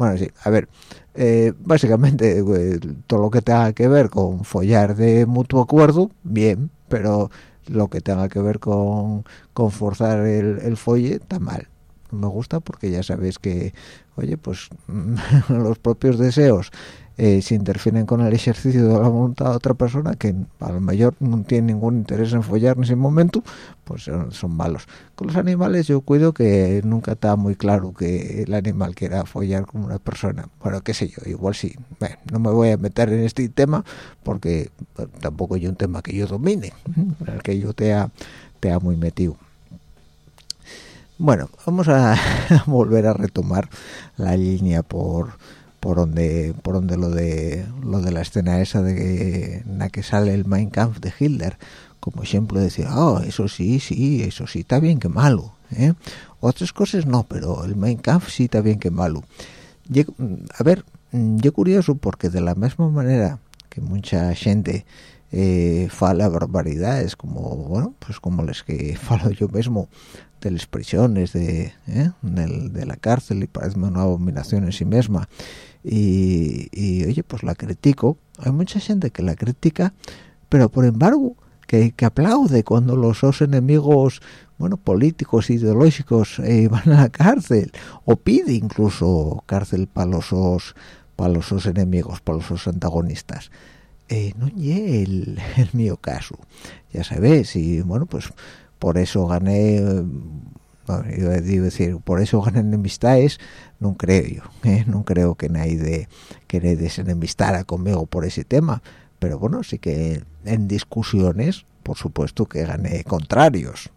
S2: bueno sí a ver eh, básicamente todo lo que tenga que ver con follar de mutuo acuerdo bien pero lo que tenga que ver con, con forzar el, el folle está mal. No me gusta porque ya sabéis que oye pues los propios deseos eh, si interfieren con el ejercicio de la voluntad de otra persona que a lo mejor no tiene ningún interés en follar en ese momento, pues son, malos. Con los animales yo cuido que nunca está muy claro que el animal quiera follar con una persona. Bueno, qué sé yo, igual sí. Bueno, no me voy a meter en este tema porque tampoco hay un tema que yo domine, el que yo te ha muy metido. Bueno, vamos a volver a retomar la línea por por donde por donde lo de lo de la escena esa de en la que sale el Mein Kampf de Hitler como ejemplo decir oh eso sí sí eso sí está bien que malo ¿eh? otras cosas no pero el Mein Kampf sí está bien que malo a ver yo curioso porque de la misma manera que mucha gente eh, fala barbaridades como bueno pues como les que falo yo mismo de las prisiones de, ¿eh? de la cárcel y parece una abominación en sí misma y, oye pues la critico. Hay mucha gente que la critica pero por embargo que, aplaude cuando los dos enemigos bueno políticos ideológicos eh, van a la cárcel. O pide incluso cárcel para los dos para enemigos para los dos antagonistas. Eh, no es el, mío caso. Ya sabes y bueno pues por eso gané bueno, yo decir por eso gané enemistades no creo yo ¿eh? no creo que nadie que nadie se enemistara conmigo por ese tema. Pero bueno sí que en discusiones por supuesto que gané contrarios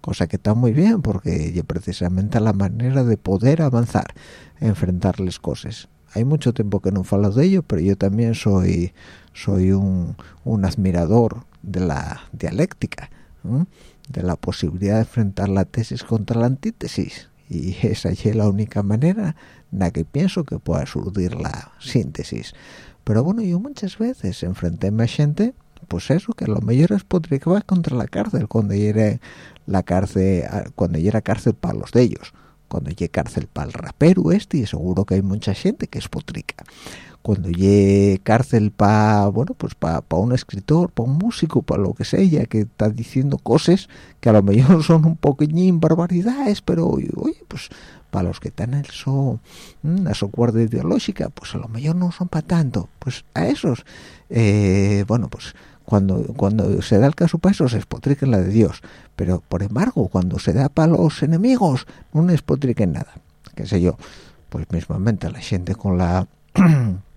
S2: cosa que está muy bien porque precisamente la manera de poder avanzar enfrentarles cosas. Hay mucho tiempo que no falo de ello pero yo también soy soy un, un admirador de la dialéctica de la posibilidad de enfrentar la tesis contra la antítesis. Y esa es la única manera en la que pienso que pueda surgir la síntesis. Pero bueno yo muchas veces enfrenté a gente pues eso que lo mejor es va contra la cárcel cuando era la cárcel cuando cárcel para los de ellos cuando llegue cárcel para el rapero este y seguro que hay mucha gente que es potrica cuando llegue cárcel para bueno pues para un escritor para un músico para lo que sea que está diciendo cosas que a lo mejor son un poquillín barbaridades pero oye pues para los que están en eso a su cuerda ideológica pues a lo mejor no son para tanto. Pues a esos eh, bueno pues cuando cuando se da el caso para eso se espotriquen la de Dios. Pero por embargo cuando se da para los enemigos no espotriquen nada. Qué sé yo pues mismamente la gente con la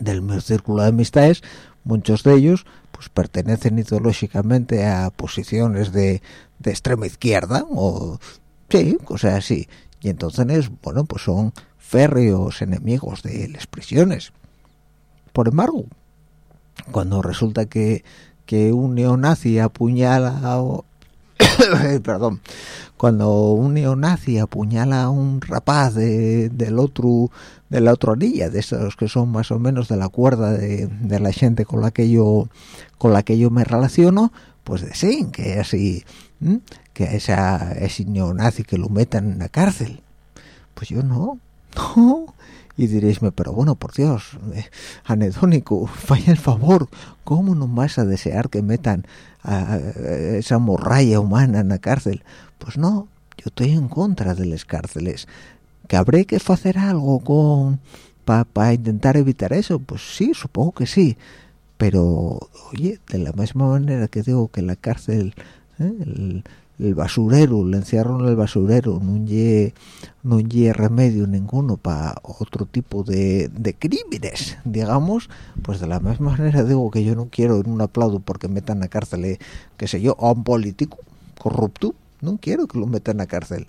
S2: del mi círculo de amistades muchos de ellos pues pertenecen ideológicamente a posiciones de, de extrema izquierda o sí cosas así. Y entonces bueno pues son férreos enemigos de las prisiones. Por embargo cuando resulta que, que un neonazi apuñala perdón cuando un neonazi apuñala a un rapaz de, del otro de la otra orilla de esos que son más o menos de la cuerda de, de, la gente con la que yo con la que yo me relaciono pues de sí que así que a esa, ese neonazi que lo metan en la cárcel pues yo no no y diréisme, pero bueno, por Dios, eh, anedónico, vaya el favor, ¿cómo no vas a desear que metan a, esa morralla humana en la cárcel? Pues no, yo estoy en contra de las cárceles. ¿Que habré que hacer algo con para intentar evitar eso? Pues sí, supongo que sí. Pero, oye, de la misma manera que digo que la cárcel, ¿eh? el, el basurero, le encierro en el basurero, no hay no remedio ninguno para otro tipo de, de, crímenes, digamos, pues de la misma manera digo que yo no quiero un aplauso porque metan a cárcel, eh, qué sé yo, a un político corrupto, no quiero que lo metan a cárcel.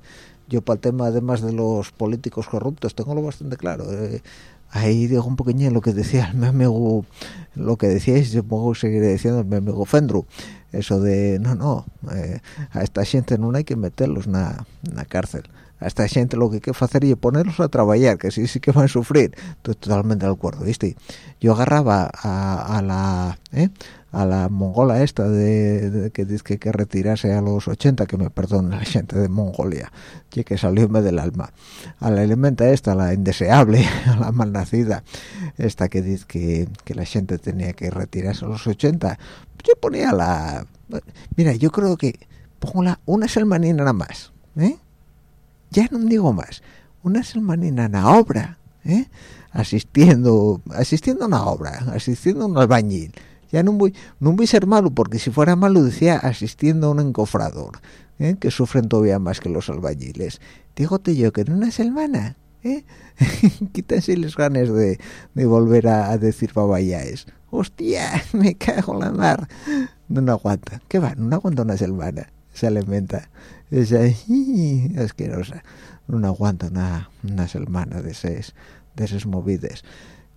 S2: Yo para el tema además de los políticos corruptos tengo lo bastante claro. Eh, ahí digo un poquillo lo que decía mi amigo, lo que decíais, yo puedo seguir diciendo mi amigo Fendru eso de no no eh, a esta gente no hay que meterlos en la cárcel a esta gente lo que hay que hacer es ponerlos a trabajar que sí sí que van a sufrir estoy totalmente de acuerdo viste yo agarraba a, la ¿eh? A la mongola esta de, que dice que que retirarse a los 80 que me perdone la gente de Mongolia y que salióme del alma a la elementa esta la indeseable a la malnacida esta que dice que, que la gente tenía que retirarse a los 80 yo ponía la mira yo creo que pongo una selmanina nada más ¿eh? ya no digo más una selmanina en la obra ¿eh? asistiendo asistiendo a una obra asistiendo a un albañil ya no voy no voy a ser malo porque si fuera malo decía asistiendo a un encofrador ¿eh? que sufren todavía más que los albañiles. Dígote yo que en una semana ¿eh? quítense las ganas de, de volver a, decir babayáes hostia me cago en la mar. No, aguanta. ¿qué va? no aguanta una semana se alimenta. Esa asquerosa. No aguanta una, una semana de esas de esas movidas.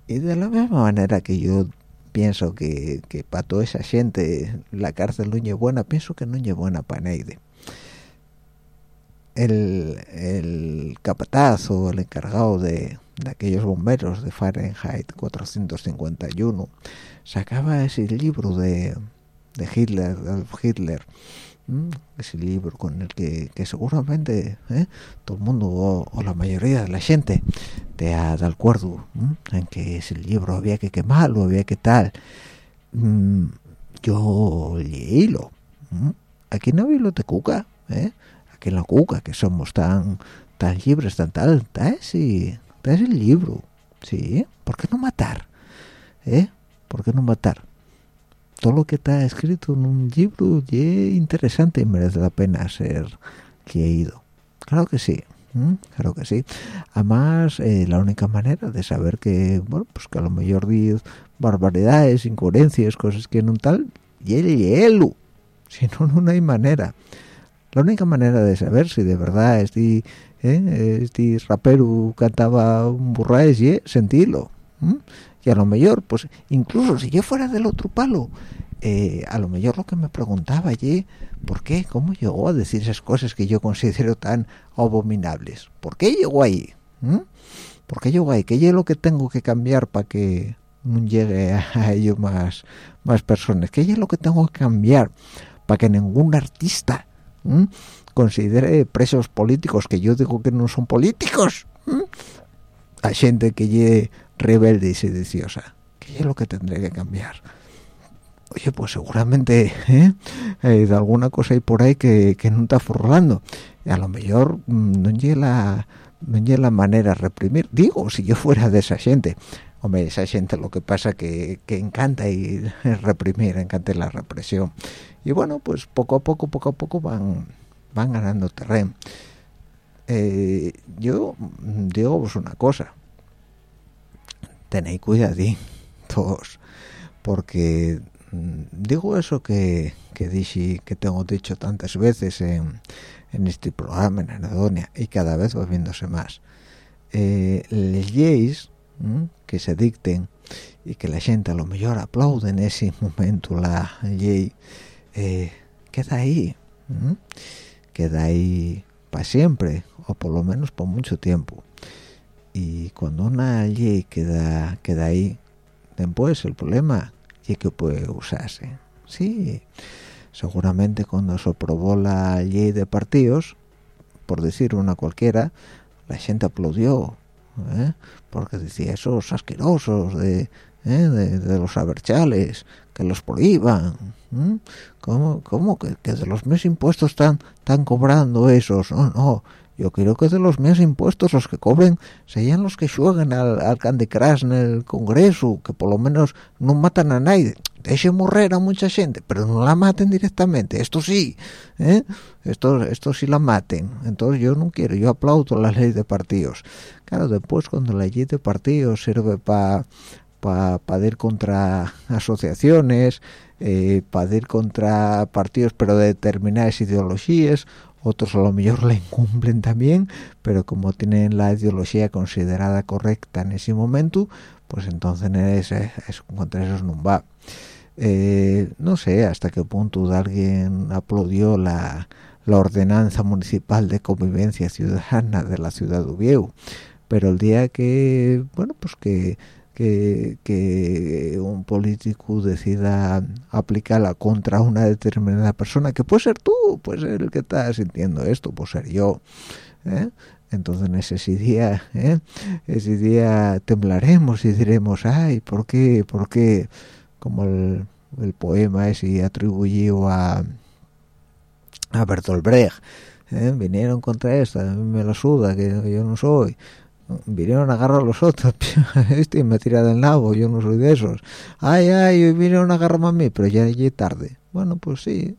S2: Y de la misma manera que yo pienso que, que para toda esa gente la cárcel no es buena, pienso que no es buena para nadie. El, el capataz o el encargado de, de aquellos bomberos de Fahrenheit 451 sacaba ese libro de, de Hitler, de Hitler, ese libro con el que, seguramente ¿eh? todo el mundo o, la mayoría de la gente te ha dado acuerdo en que ese libro había que quemarlo, había que tal. Mm, yo leílo aquí no lo de cuca ¿eh? aquí en la cuca que somos tan tan libres tan tal tal sí es el libro sí ¿por qué no matar? ¿eh? ¿por qué no matar? Todo lo que está escrito en un libro es interesante y merece la pena ser leído. Claro que sí claro que sí. Además eh, la única manera de saber que bueno pues que a lo mejor diez barbaridades incoherencias cosas que no tal y el hielo si no no hay manera. La única manera de saber si de verdad este ¿eh? este rapero cantaba un burraes y sentirlo y a lo mejor pues incluso si yo fuera del otro palo eh, a lo mejor lo que me preguntaba allí ¿por qué? ¿cómo llegó a decir esas cosas que yo considero tan abominables? ¿por qué llegó ahí? ¿por qué llegó ahí? ¿qué es lo que tengo que cambiar para que no llegue a ello más más personas? ¿qué es lo que tengo que cambiar para que ningún artista considere presos políticos que yo digo que no son políticos a gente que llegue rebelde y sediciosa ¿qué es lo que tendré que cambiar? oye pues seguramente ¿eh? ¿eh? de alguna cosa hay por ahí que, que no está forrando a lo mejor mm, no llega no la manera de reprimir digo si yo fuera de esa gente hombre esa gente lo que pasa que, que encanta y reprimir encanta la represión y bueno pues poco a poco poco a poco van van ganando terreno eh, yo digo pues una cosa tenéis cuidado todos porque Mm, digo eso que, que dije que tengo dicho tantas veces en, en este programa en Anadonia y cada vez va viéndose más. Eh, leyes que se dicten y que la gente a lo mejor aplaude en ese momento la ley eh, queda ahí queda ahí para siempre o por lo menos por mucho tiempo y cuando una ley queda queda ahí después el problema que puede usarse sí seguramente cuando se aprobó la ley de partidos por decir una cualquiera la gente aplaudió ¿eh? porque decía esos asquerosos de, ¿eh? de, los aberchales que los prohíban ¿Cómo, cómo que, que, de los mis impuestos están, están cobrando esos? No, no, yo creo que de los míos impuestos los que cobren serían los que juegan al, al Candy Crush en el Congreso, que por lo menos no matan a nadie. Deje morrer a mucha gente, pero no la maten directamente. Esto sí, ¿eh? esto, esto sí la maten. Entonces yo no quiero, yo aplaudo la ley de partidos. Claro, después cuando la ley de partidos sirve para para ir contra asociaciones, eh, para ir contra partidos pero de determinadas ideologías otros a lo mejor la incumplen también, pero como tienen la ideología considerada correcta en ese momento, pues entonces es, contra esos no va. Eh, no sé hasta qué punto alguien aplaudió la, la, ordenanza municipal de convivencia ciudadana de la ciudad de Ubieu, pero el día que, bueno, pues que que, un político decida aplicarla contra una determinada persona, que puede ser tú, puede ser el que está sintiendo esto, puede ser yo. ¿eh? Entonces en ese día, ¿eh? ese día temblaremos y diremos, ay, ¿por qué? ¿Por qué? Como el, poema ese atribuido a, a Bertolt Brecht. ¿eh? Vinieron contra esta, me lo suda, que yo no soy vinieron a agarrar a los otros este me tira del nabo yo no soy de esos. Ay ay vinieron a agarrarme a mí pero ya llegué tarde. Bueno pues sí.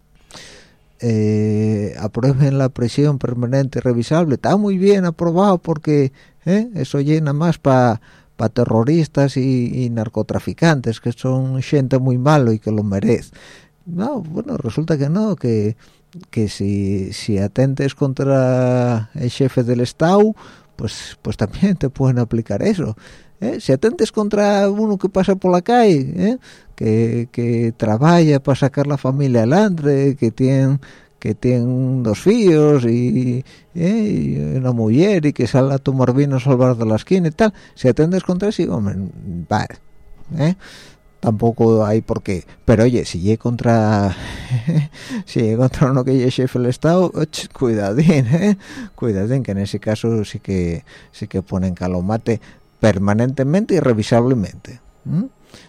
S2: Eh, aprueben la presión permanente revisable. Está muy bien aprobado porque ¿eh? eso llena más para pa terroristas y, narcotraficantes que son gente muy malo y que lo merece. No bueno resulta que no que que si, si atentes contra el jefe del Estado pues pues también te pueden aplicar eso ¿eh? si atentes contra uno que pasa por la calle ¿eh? que, que trabaja para sacar la familia adelante que tiene que tiene dos hijos y, ¿eh? y, una mujer y que sale a tomar vino a salvar de la esquina y tal si atendes contra eso hombre vale ¿eh? Tampoco hay por qué pero oye si llegue contra si llegue contra uno que llegue jefe del estado cuidadín ¿eh? cuidadín que en ese caso sí que sí que ponen calomate permanentemente y revisablemente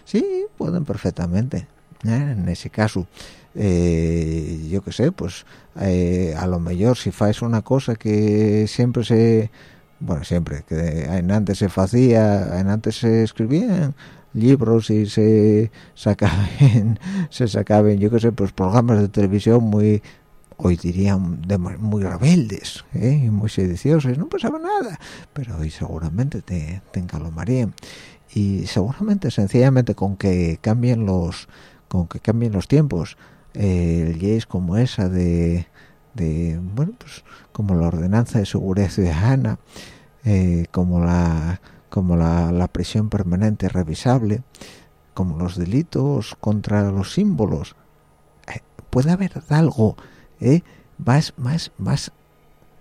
S2: sí pueden perfectamente ¿eh? en ese caso eh, yo qué sé pues eh, a lo mejor si faes una cosa que siempre se bueno siempre que en antes se hacía en antes se escribían libros y se sacaban se sacaban yo qué sé pues programas de televisión muy hoy dirían muy rebeldes ¿eh? y muy sediciosos no pasaba nada pero hoy seguramente te, te encalomarían y seguramente sencillamente con que cambien los con que cambien los tiempos eh, leyes como esa de, de bueno pues como la ordenanza de seguridad ciudadana eh, como la como la, la, prisión permanente revisable como los delitos contra los símbolos. Eh, puede haber algo eh, más más más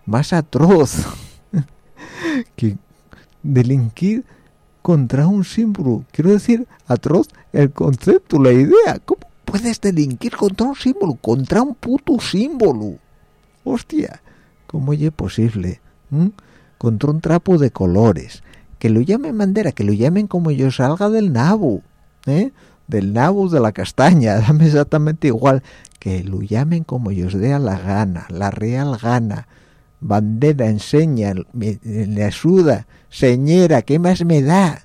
S2: más atroz que delinquir contra un símbolo. Quiero decir atroz el concepto la idea. Cómo puedes delinquir contra un símbolo contra un puto símbolo hostia cómo es posible contra un trapo de colores que lo llamen bandera que lo llamen como yo salga del nabo ¿eh? del nabo de la castaña dame exactamente igual que lo llamen como yo os dé a la gana la real gana bandera enseña me, le ayuda señora qué más me da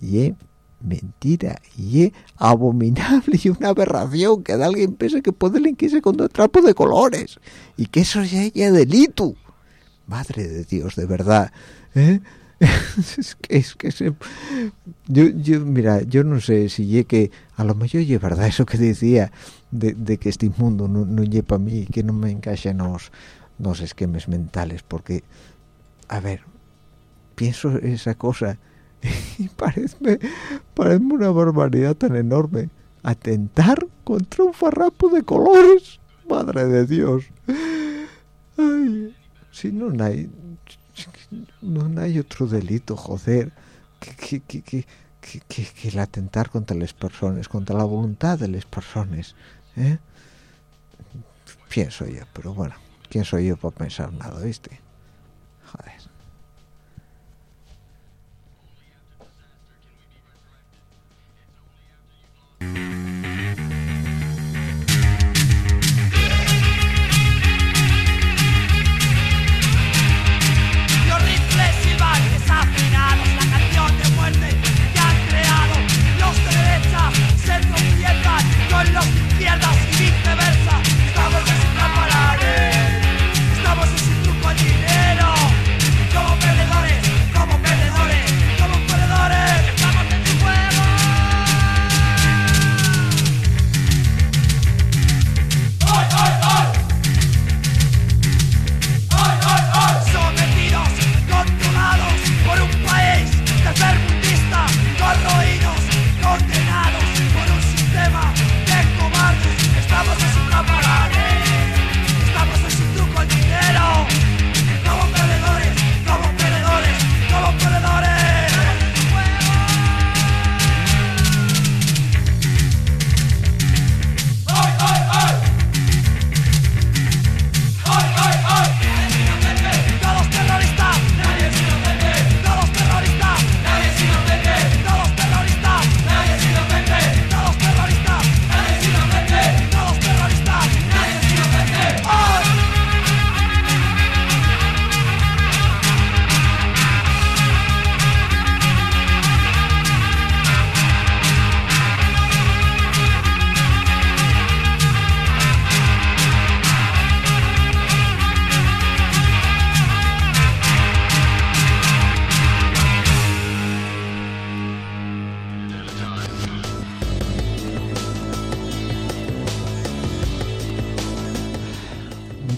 S2: y mentira y abominable y una aberración que alguien piense que puede linquirse con un trapo de colores y que eso ya es delito madre de Dios de verdad ¿eh? es que es que se... yo, yo mira yo no sé si ye a lo mejor es verdad eso que decía de, de que este mundo no, no ye para mí que no me encaja en los, los esquemas mentales porque a ver pienso esa cosa y parece, parece una barbaridad tan enorme. Atentar contra un farrapo de colores madre de Dios. Ay, si no hay no hay otro delito joder que, que, que, que, el atentar contra las personas contra la voluntad de las personas ¿eh? pienso yo pero bueno quién soy yo para pensar nada viste joder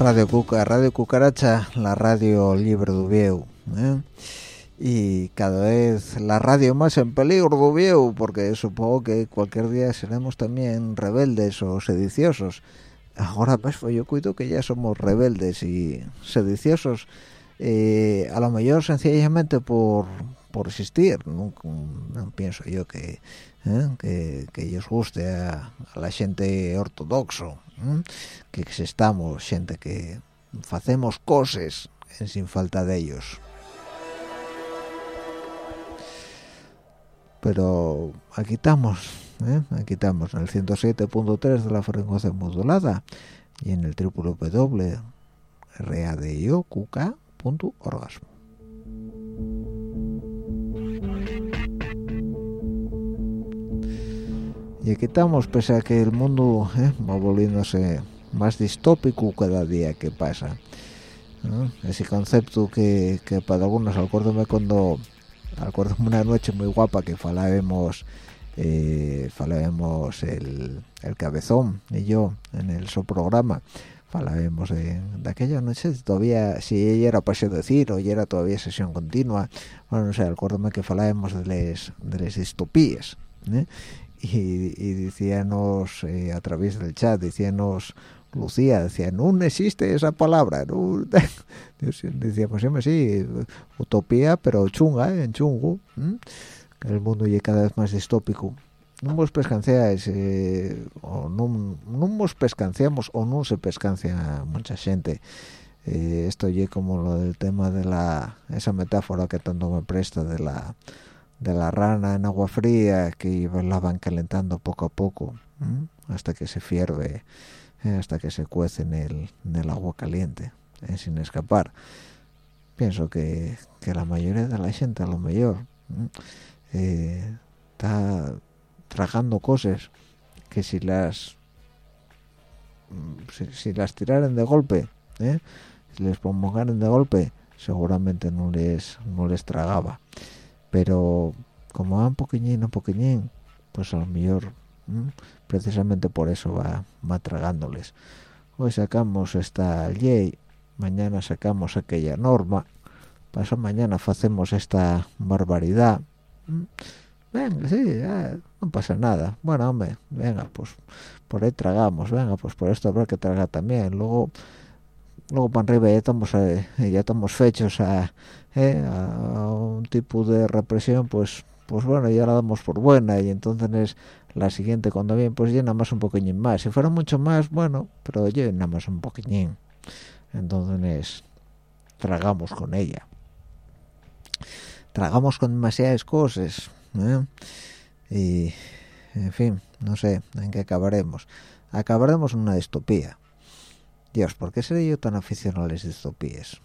S2: Radio Cuca, Radio Cucaracha, la radio libre de Vieu, ¿eh? y cada vez la radio más en peligro de Vieu, porque supongo que cualquier día seremos también rebeldes o sediciosos. Ahora pues yo cuido que ya somos rebeldes y sediciosos, eh, a lo mejor sencillamente por, por existir, no pienso yo que, ¿eh? que, que ellos guste a, la gente ortodoxo, que se estamos gente que hacemos cosas sin falta de ellos pero aquí estamos ¿eh? aquí estamos en el 107.3 de la frecuencia modulada y en el www.radioqk.org y aquí estamos pese a que el mundo ¿eh? va volviéndose más distópico cada día que pasa ese concepto que, que para algunos acuérdome cuando acuérdome una noche muy guapa que falábamos eh, falábamos el, el cabezón y yo en el su programa falábamos de, de, aquella noche todavía si ella era para decir o era todavía sesión continua bueno no sé acuérdame que falábamos de les de distopías ¿eh? Y, y decíanos eh, a través del chat decíanos Lucía decía no existe esa palabra no decíamos siempre sí utopía pero chunga ¿eh? en chungo el mundo ya cada vez más distópico. No nos pescanciáis eh, o no, no nos pescanciamos o no se pescancia mucha gente. Eh, esto ya como lo del tema de la esa metáfora que tanto me presta de la de la rana en agua fría que la van calentando poco a poco hasta que se fierve eh, hasta que se cuece en el, en el agua caliente eh, sin escapar. Pienso que, que, la mayoría de la gente a lo mejor eh, está tragando cosas que si las si, si las tiraran de golpe si les pongan de golpe seguramente no les no les tragaba pero como van poquillín a poquillín pues a lo mejor precisamente por eso va, va tragándoles. Hoy sacamos esta ley mañana sacamos aquella norma pasó mañana hacemos esta barbaridad venga sí no pasa nada. Bueno hombre venga pues por ahí tragamos venga pues por esto habrá que tragar también. Luego luego para arriba ya estamos eh, ya estamos fechos a, eh, a un tipo de represión pues pues bueno ya la damos por buena y entonces la siguiente cuando viene pues llena más un poquillín más. Si fuera mucho más bueno pero llena más un poquillín. Entonces tragamos con ella. Tragamos con demasiadas cosas ¿eh? y en fin no sé en qué acabaremos. Acabaremos en una distopía. Dios ¿por qué seré yo tan aficionado a las distopías?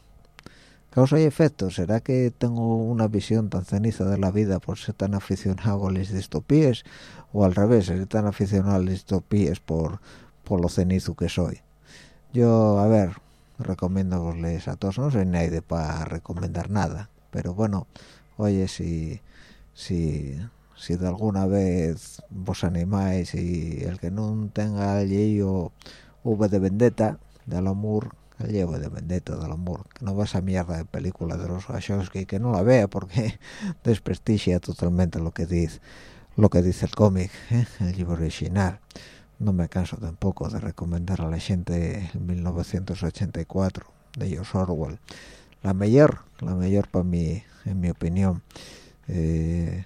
S2: Causa y efecto será que tengo una visión tan ceniza de la vida por ser tan aficionado a las distopías o al revés ser tan aficionado a las distopías por por lo cenizo que soy yo a ver recomiendo a todos. No soy nadie para recomendar nada pero bueno oye si si si de alguna vez vos animáis y el que no tenga el V de vendetta del amor llevo de Vendetta del amor. Que no va esa mierda de película de los Wachowski que no la vea porque desprestigia totalmente lo que dice lo que dice el cómic ¿eh? el libro original. No me canso tampoco de recomendar a la gente el 1984 de George Orwell. La mayor la mayor para mí en mi opinión. Eh,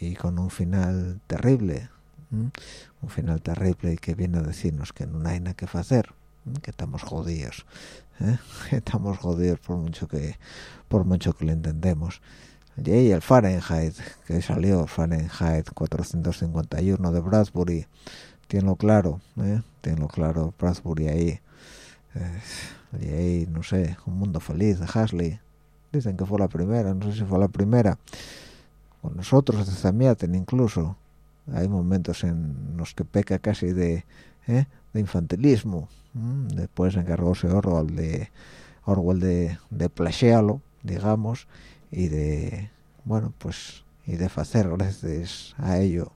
S2: y con un final terrible un final terrible y que viene a decirnos que no hay nada que hacer que estamos jodidos ¿eh? estamos jodidos por mucho que por mucho que lo entendemos y el Fahrenheit que salió Fahrenheit 451 de Bradbury. Tiene claro ¿eh? tiene claro Bradbury ahí. Eh, y ahí no sé un mundo feliz de Hasley. Dicen que fue la primera no sé si fue la primera. Con nosotros de Zamiaten incluso. Hay momentos en los que peca casi de, ¿eh? de infantilismo después encargóse Orwell de Orwell de, de plagiarlo digamos y de bueno pues y de hacer gracias a ello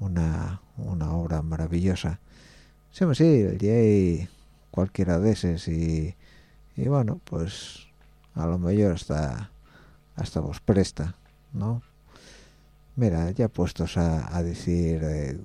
S2: una, una obra maravillosa. Sí sí el cualquiera de esos y, y bueno pues a lo mejor hasta hasta vos presta no mira ya puestos a, a decir eh,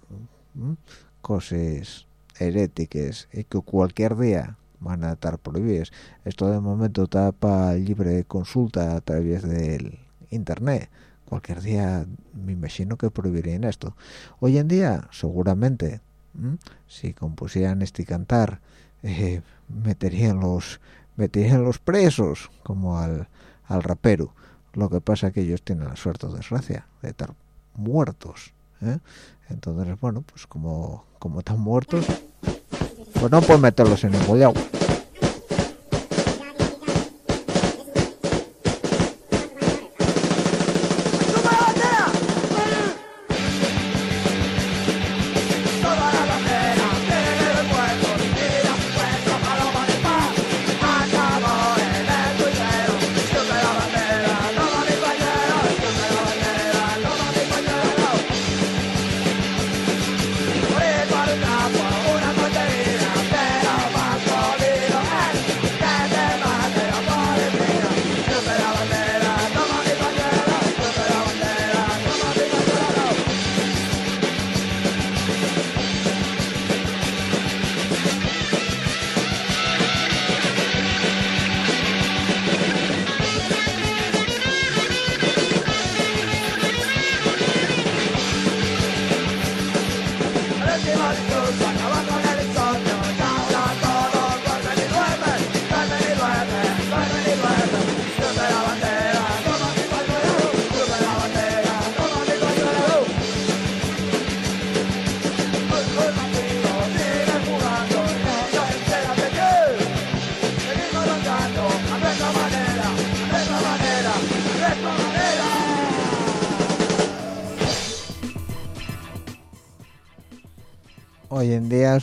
S2: cosas heréticas y que cualquier día van a estar prohibidas. Esto de momento está para libre consulta a través del internet. Cualquier día me imagino que prohibirían esto. Hoy en día, seguramente, si compusieran este cantar, eh, meterían los meterían los presos como al, al rapero. Lo que pasa es que ellos tienen la suerte o desgracia de estar muertos. ¿Eh? entonces bueno pues como como están muertos pues no puedes meterlos en ningún agua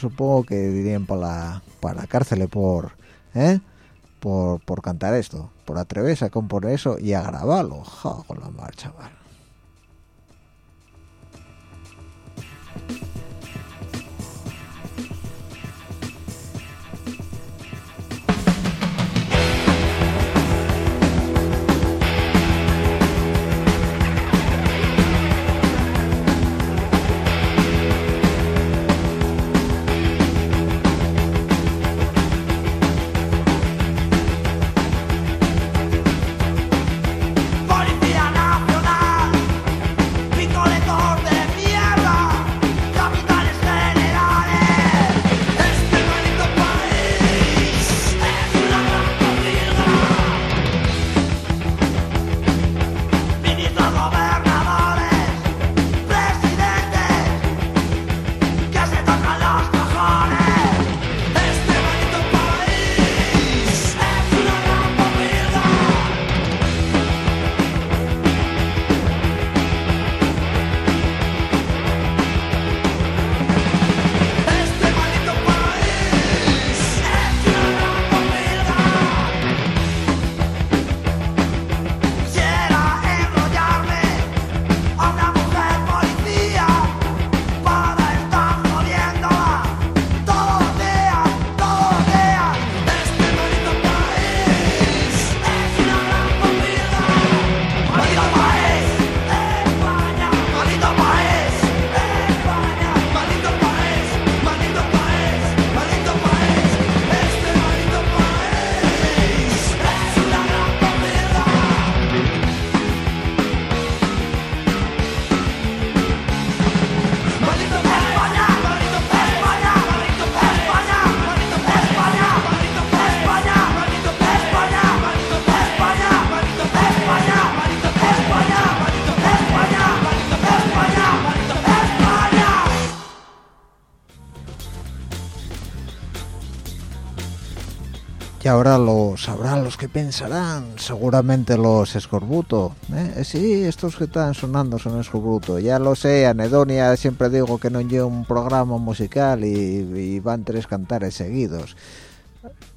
S2: supongo que dirían para la, para la cárcel por, ¿eh? por, por cantar esto, por atreverse a componer eso y a grabarlo. Ahora lo sabrán los que pensarán, seguramente los escorbuto. ¿eh? Eh, Sí, estos que están sonando son escorbuto. Ya lo sé, anedonia siempre digo que no llevo un programa musical y, van tres cantares seguidos.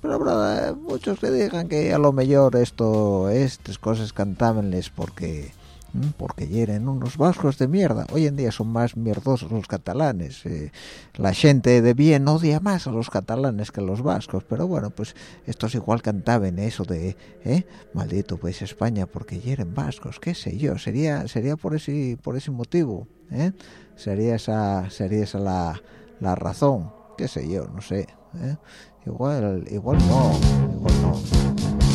S2: Pero habrá muchos que digan que a lo mejor esto, estas cosas cantábenles porque ¿m? porque hieren unos vascos de mierda. Hoy en día son más mierdosos los catalanes. eh, la gente de bien odia más a los catalanes que a los vascos. Pero bueno, pues estos igual cantaban eso de, ¿eh? maldito pues España porque hieren vascos, qué sé yo. Sería sería por ese por ese motivo, ¿eh? Sería esa sería esa la, la razón, qué sé yo, no sé. ¿eh? Igual igual no, igual no.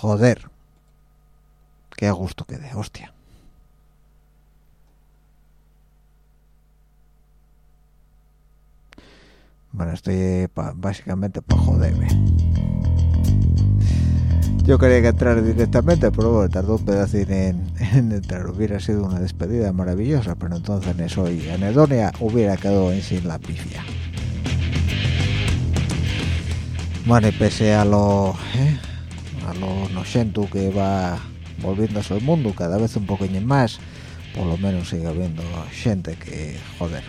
S2: Joder qué a gusto que de hostia bueno estoy pa- básicamente para joderme yo quería que entrar directamente, pero bueno, tardó un pedacín en, en entrar. Hubiera sido una despedida maravillosa, pero entonces en eso y anedonia hubiera quedado en sin la pifia. Bueno, y pese a lo, ¿eh? A lo noxento que va volviéndose el mundo cada vez un poquillo más, por lo menos sigue habiendo gente que, joder,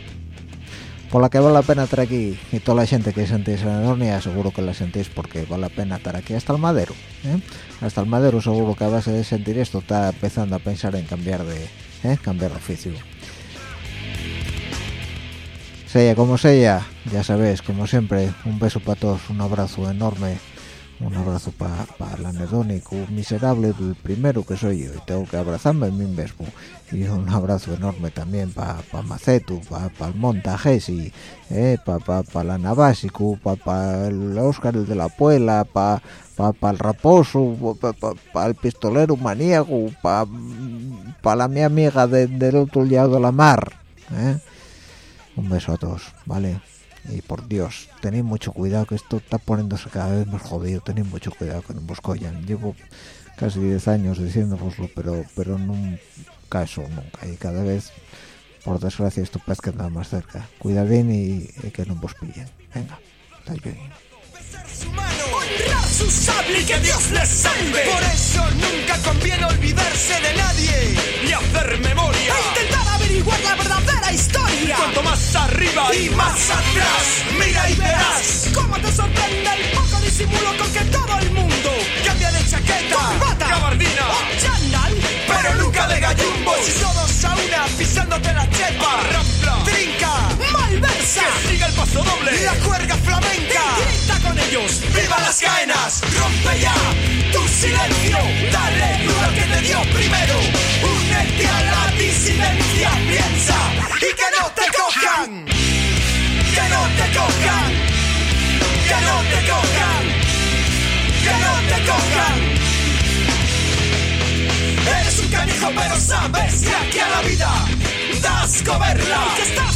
S2: por la que vale la pena estar aquí y toda la gente que sentís en Anedonia seguro que la sentís porque vale la pena estar aquí hasta el madero ¿eh? hasta el madero seguro que a de sentir esto está empezando a pensar en cambiar de ¿eh? cambiar de oficio sea como sea ya sabéis como siempre un beso para todos un abrazo enorme un abrazo para el anedónico miserable el primero que soy yo y tengo que abrazarme a mí mismo y un abrazo enorme también para pa Macetu, para el Montagesi, eh, para pa, la Navasicu, para el Óscar el de la Puela, para pa, el Raposo, para el pistolero maníaco, para pa la mi amiga de, del otro lado de la mar. Eh. Un beso a todos, ¿vale? Y por Dios, tenéis mucho cuidado que esto está poniéndose cada vez más jodido, tenéis mucho cuidado que no os collan. Llevo casi 10 años diciéndoslo, pero pero no caso nunca y cada vez, por desgracia, esto parece que anda más cerca. Cuidadín y, y que no os pillen. Venga, hasta bien.
S5: honrar su sable y que Dios les salve. Por eso nunca conviene olvidarse de nadie y hacer memoria. E intentar averiguar la verdadera historia. Cuanto más arriba y más atrás, mira y verás. cómo te sorprende el poco disimulo con que todo el mundo cambia de chaqueta, corbata, gabardina. o chándal, pero nunca de gallumbos. Y todos a una pisándote la chepa, rampla, trinca, malversa, que siga el paso doble, la cuerda flamenca, y grita con ellos, viva las caenas, rompe ya tu silencio, dale duro que te dio primero, únete a la disidencia, piensa y que no te cojan, que no te cojan, que no te cojan, que no te cojan. Eres un canijo pero sabes que aquí a la vida das coberla. Y que estás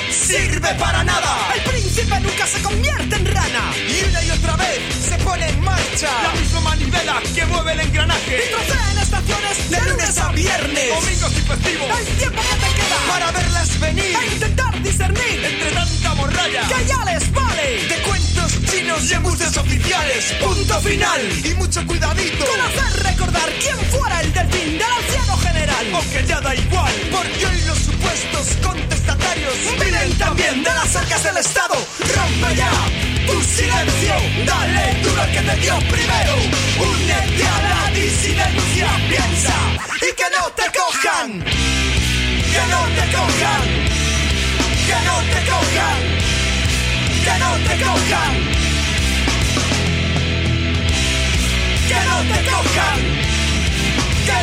S5: sirve para nada. El príncipe nunca se convierte en rana. Y una y otra vez se pone en marcha. La misma manivela que mueve el engranaje. Y trocea en estaciones de lunes a viernes. Domingos y festivos. El tiempo que te queda Para verlas venir. E intentar discernir Entre tanta morralla Que ya les vale. De cuentos chinos y embuses oficiales. Punto final. Y mucho cuidadito. Con hacer recordar quién fuera el delfín del anciano general Aunque ya da igual Porque hoy los supuestos contestatarios Vienen también de las arcas del Estado. Rompe ya tu silencio Dale duro que te dio primero. Únete a la disidencia Piensa y que no te cojan. Que no te cojan. Que no te cojan. Que no te cojan. Que no te cojan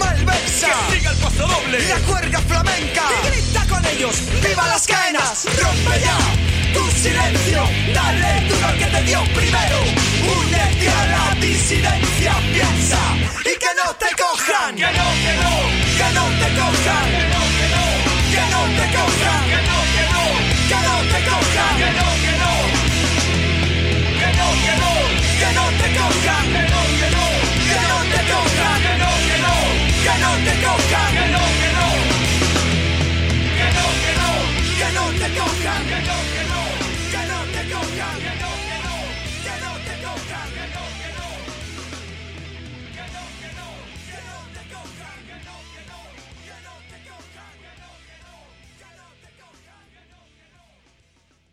S5: malversa. Que siga el paso doble. La cuerda flamenca. Y grita con ellos. ¡Viva las caenas! ¡Rompe ya! Tu silencio, dale duro al que te dio primero Únete a la disidencia, piensa Y que no te cojan Que no, que no. Que no te cojan Que no, que no. Que no te cojan Que no, que no